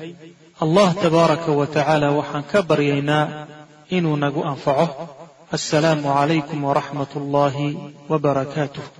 [SPEAKER 1] Allah tabaaraka wa tacaala waxaan ka baryaynaa inuu nagu anfaco. Assalaamu calaykum waraxmat ullaahi wa barakaatuh